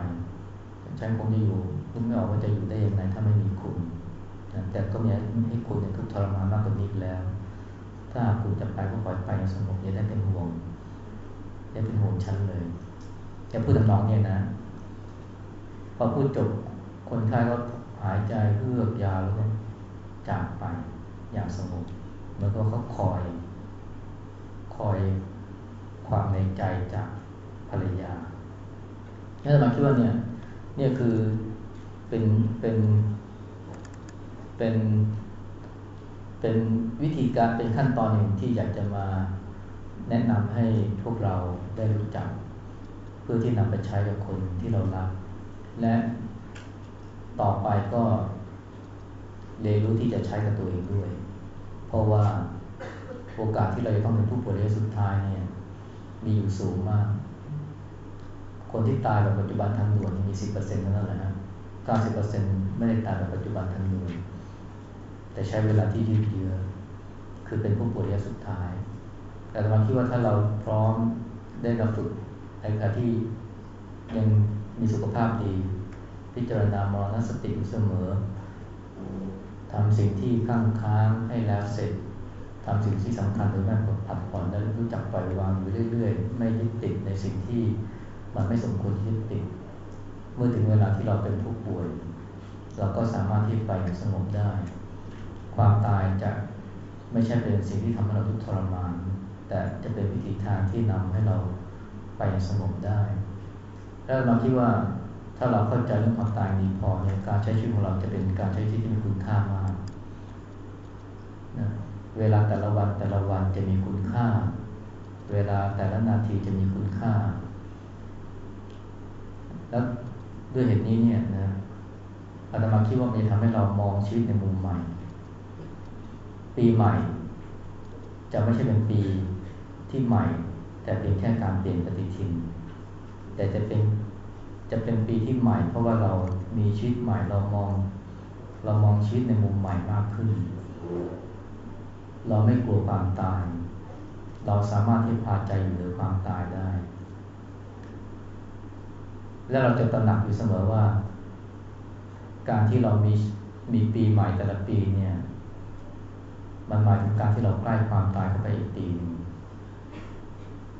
Speaker 1: ฉันคงจะอยู่คุณไม่ออกว่าจะอยู่ได้อย่างไรถ้าไม่มีคุณนะแต่ก็มีให้คุณเนี่ยทุกทรมานมากกว่านี้แล้ว ถ้าคุณจะไปก็ปล่อยไปสงบอย่าได้เป็นห่วงอย่าเป็นห่วงฉันเลย จะพูดทำนองเนี่ยนะ พอพูดจบคนไข้ก็หายใจเฮือกยาวแล้วก็จากไปอย่างสงบแล้วก็เขาคอย คอยความในใจจากภรรยาถ้ามาคิดว่าเนี่ยเนี่ยคือเป็นเป็นเป็นเป็นวิธีการเป็นขั้นตอนหนึ่งที่อยากจะมาแนะนำให้พวกเราได้รู้จัก พื่อที่นำไปใช้กับคนที่เรารัก และต่อไปก็เรียนรู้ที่จะใช้กับตัวเองด้วย เพราะว่าโอกาสที่เราจะต้องเป็นผู้ป่วยระยะสุดท้ายเนี่ยมีอยู่สูงมาก คนที่ตายแบบปัจจุบันทันด่วนมีสิบเปอร์เซ็นต์เท่านั้นแหละนะเก้าสิบเปอร์เซ็นต์ไม่ได้ตายแบบปัจจุบันทันด่วนแต่ใช้เวลาที่ยืดเยื้อคือเป็นผู้ป่วยระยะสุดท้าย แต่มาคิดว่าถ้าเราพร้อมได้รับฝึก ในขณะที่ยังมีสุขภาพดี พิจารณามรณสติเสมอทำสิ่งที่ข้างค้างให้แล้วเสร็จทำสิ่งที่สำคัญโดยไม่ผัดผ่อนและรู้จักปล่อยวางอยู่เรื่อย ๆ ไม่ยึดติดในสิ่งที่มันไม่สมควรยึดติด เมื่อถึงเวลาที่เราเป็นผู้ป่วย เราก็สามารถที่ไปสงบได้ ความตายจะไม่ใช่เป็นสิ่งที่ทำให้เราทุกข์ทรมาน แต่จะเป็นวิธีทางที่นำให้เรา ไปสงบได้แล้วเราคิดว่าถ้าเราเข้าใจเรื่องความตายนี้พอเนี่ยการใช้ชีวิตของเราจะเป็นการใช้ชีวิตที่มีคุณค่ามากนะเวลาแต่ละวันแต่ละวันจะมีคุณค่า เวลาแต่ละนาทีจะมีคุณค่า แล้วด้วยเหตุนี้เนี่ยนะอาตมาคิดว่ามันจะทำให้เรามองชีวิตในมุมใหม่ ปีใหม่ จะไม่ใช่เป็นปีที่ใหม่ แต่เป็นแค่การเปลี่ยนปฏิทิน แต่จะเป็นจะเป็นปีที่ใหม่ เพราะว่าเรามีชีวิตใหม่เรามอง เรามองชีวิตในมุมใหม่มากขึ้น เราไม่กลัวความตาย เราสามารถที่พาใจอยู่เหนือความตายได้ และเราจะตระหนักอยู่เสมอว่า การที่เรามีมีปีใหม่แต่ละปีเนี่ย มันหมายถึงการที่เราใกล้ความตายเข้าไปอีกปีนึง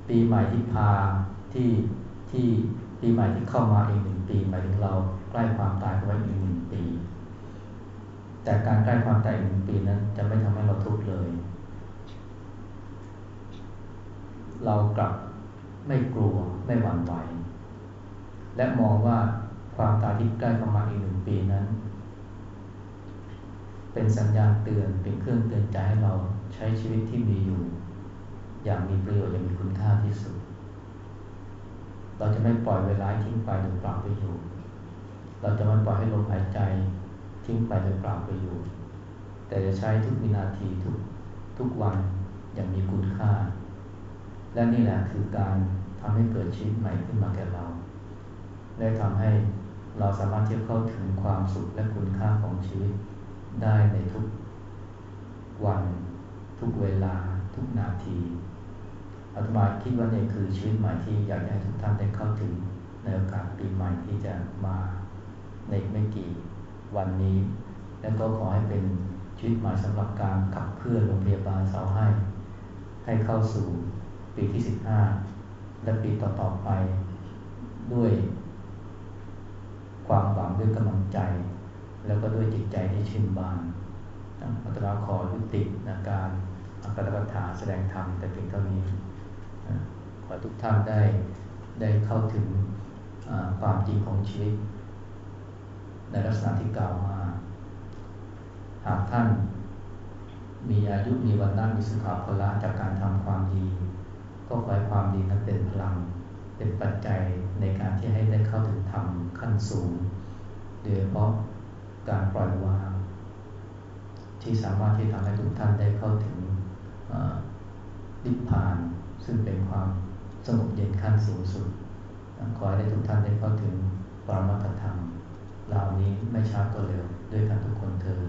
Speaker 1: ปีใหม่ที่พาที่ที่ปีใหม่ที่เข้ามาอีกหนึ่งปีหมายถึงเราใกล้ความตายเข้าไปอีกหนึ่งปี แต่การใกล้ความตายอีกหนึ่งปีนั้น จะไม่ทำให้เราทุกข์เลย เรากลับไม่กลัวไม่หวั่นไหวและมองว่าความตายที่ใกล้เข้ามาอีกหนึ่งปีนั้น เป็นสัญญาณเตือนเป็นเครื่องเตือนใจให้เราใช้ชีวิตที่มีอยู่ อย่างมีประโยชน์อย่างมีคุณค่าที่สุด เราจะไม่ปล่อยเวลาทิ้งไปโดยเปล่าประโยชน์เราจะไม่ปล่อยให้ลมหายใจทิ้งไปโดยเปล่าประโยชน์แต่จะใช้ทุกวินาทีทุกทุกวันอย่างมีคุณค่า และนี่แหละคือการทำให้เกิดชีวิตใหม่ขึ้นมาแก่เรา และทำให้เราสามารถที่จะเข้าถึงความสุขและคุณค่าของชีวิตได้ในทุกวัน ทุกเวลาทุกนาที อาตมาคิดว่านี่คือชีวิตใหม่ที่อยากให้ทุกท่านได้เข้าถึงในโอกาสปีใหม่ที่จะมาในไม่กี่วันนี้ แล้วก็ขอให้เป็นชีวิตใหม่สำหรับการขับเคลื่อนโรงพยาบาลเสาให้ ให้เข้าสู่ปีที่ 15 และปีต่อๆไปด้วย ความหวังด้วยกำลังใจ แล้วก็ด้วยจิตใจที่ชื่นบานอัตราขอยุติในการอักขรกถาแสดงธรรมแต่เพียงเท่านี้ ขอทุกท่านได้ได้เข้าถึงความจริงของชีวิต ในลักษณะที่กล่าวมา หากท่านมีอายุมีวันนั้นมีสุขาภละจากการทำความดี ก็ขอให้ความดีนั้นเป็นพลัง เป็นปัจจัยในการที่ให้ได้เข้าถึงธรรมขั้นสูงโดยเฉพาะการปล่อยวาง ที่สามารถที่ทำให้ทุกท่านได้เข้าถึงนิพพาน ซึ่งเป็นความ สงบเย็นขั้นสูงสุด ขอให้ทุกท่านได้เข้าถึงปรมัตธรรม เหล่านี้ไม่ช้าก็เร็วด้วยกันทุกคนเทอ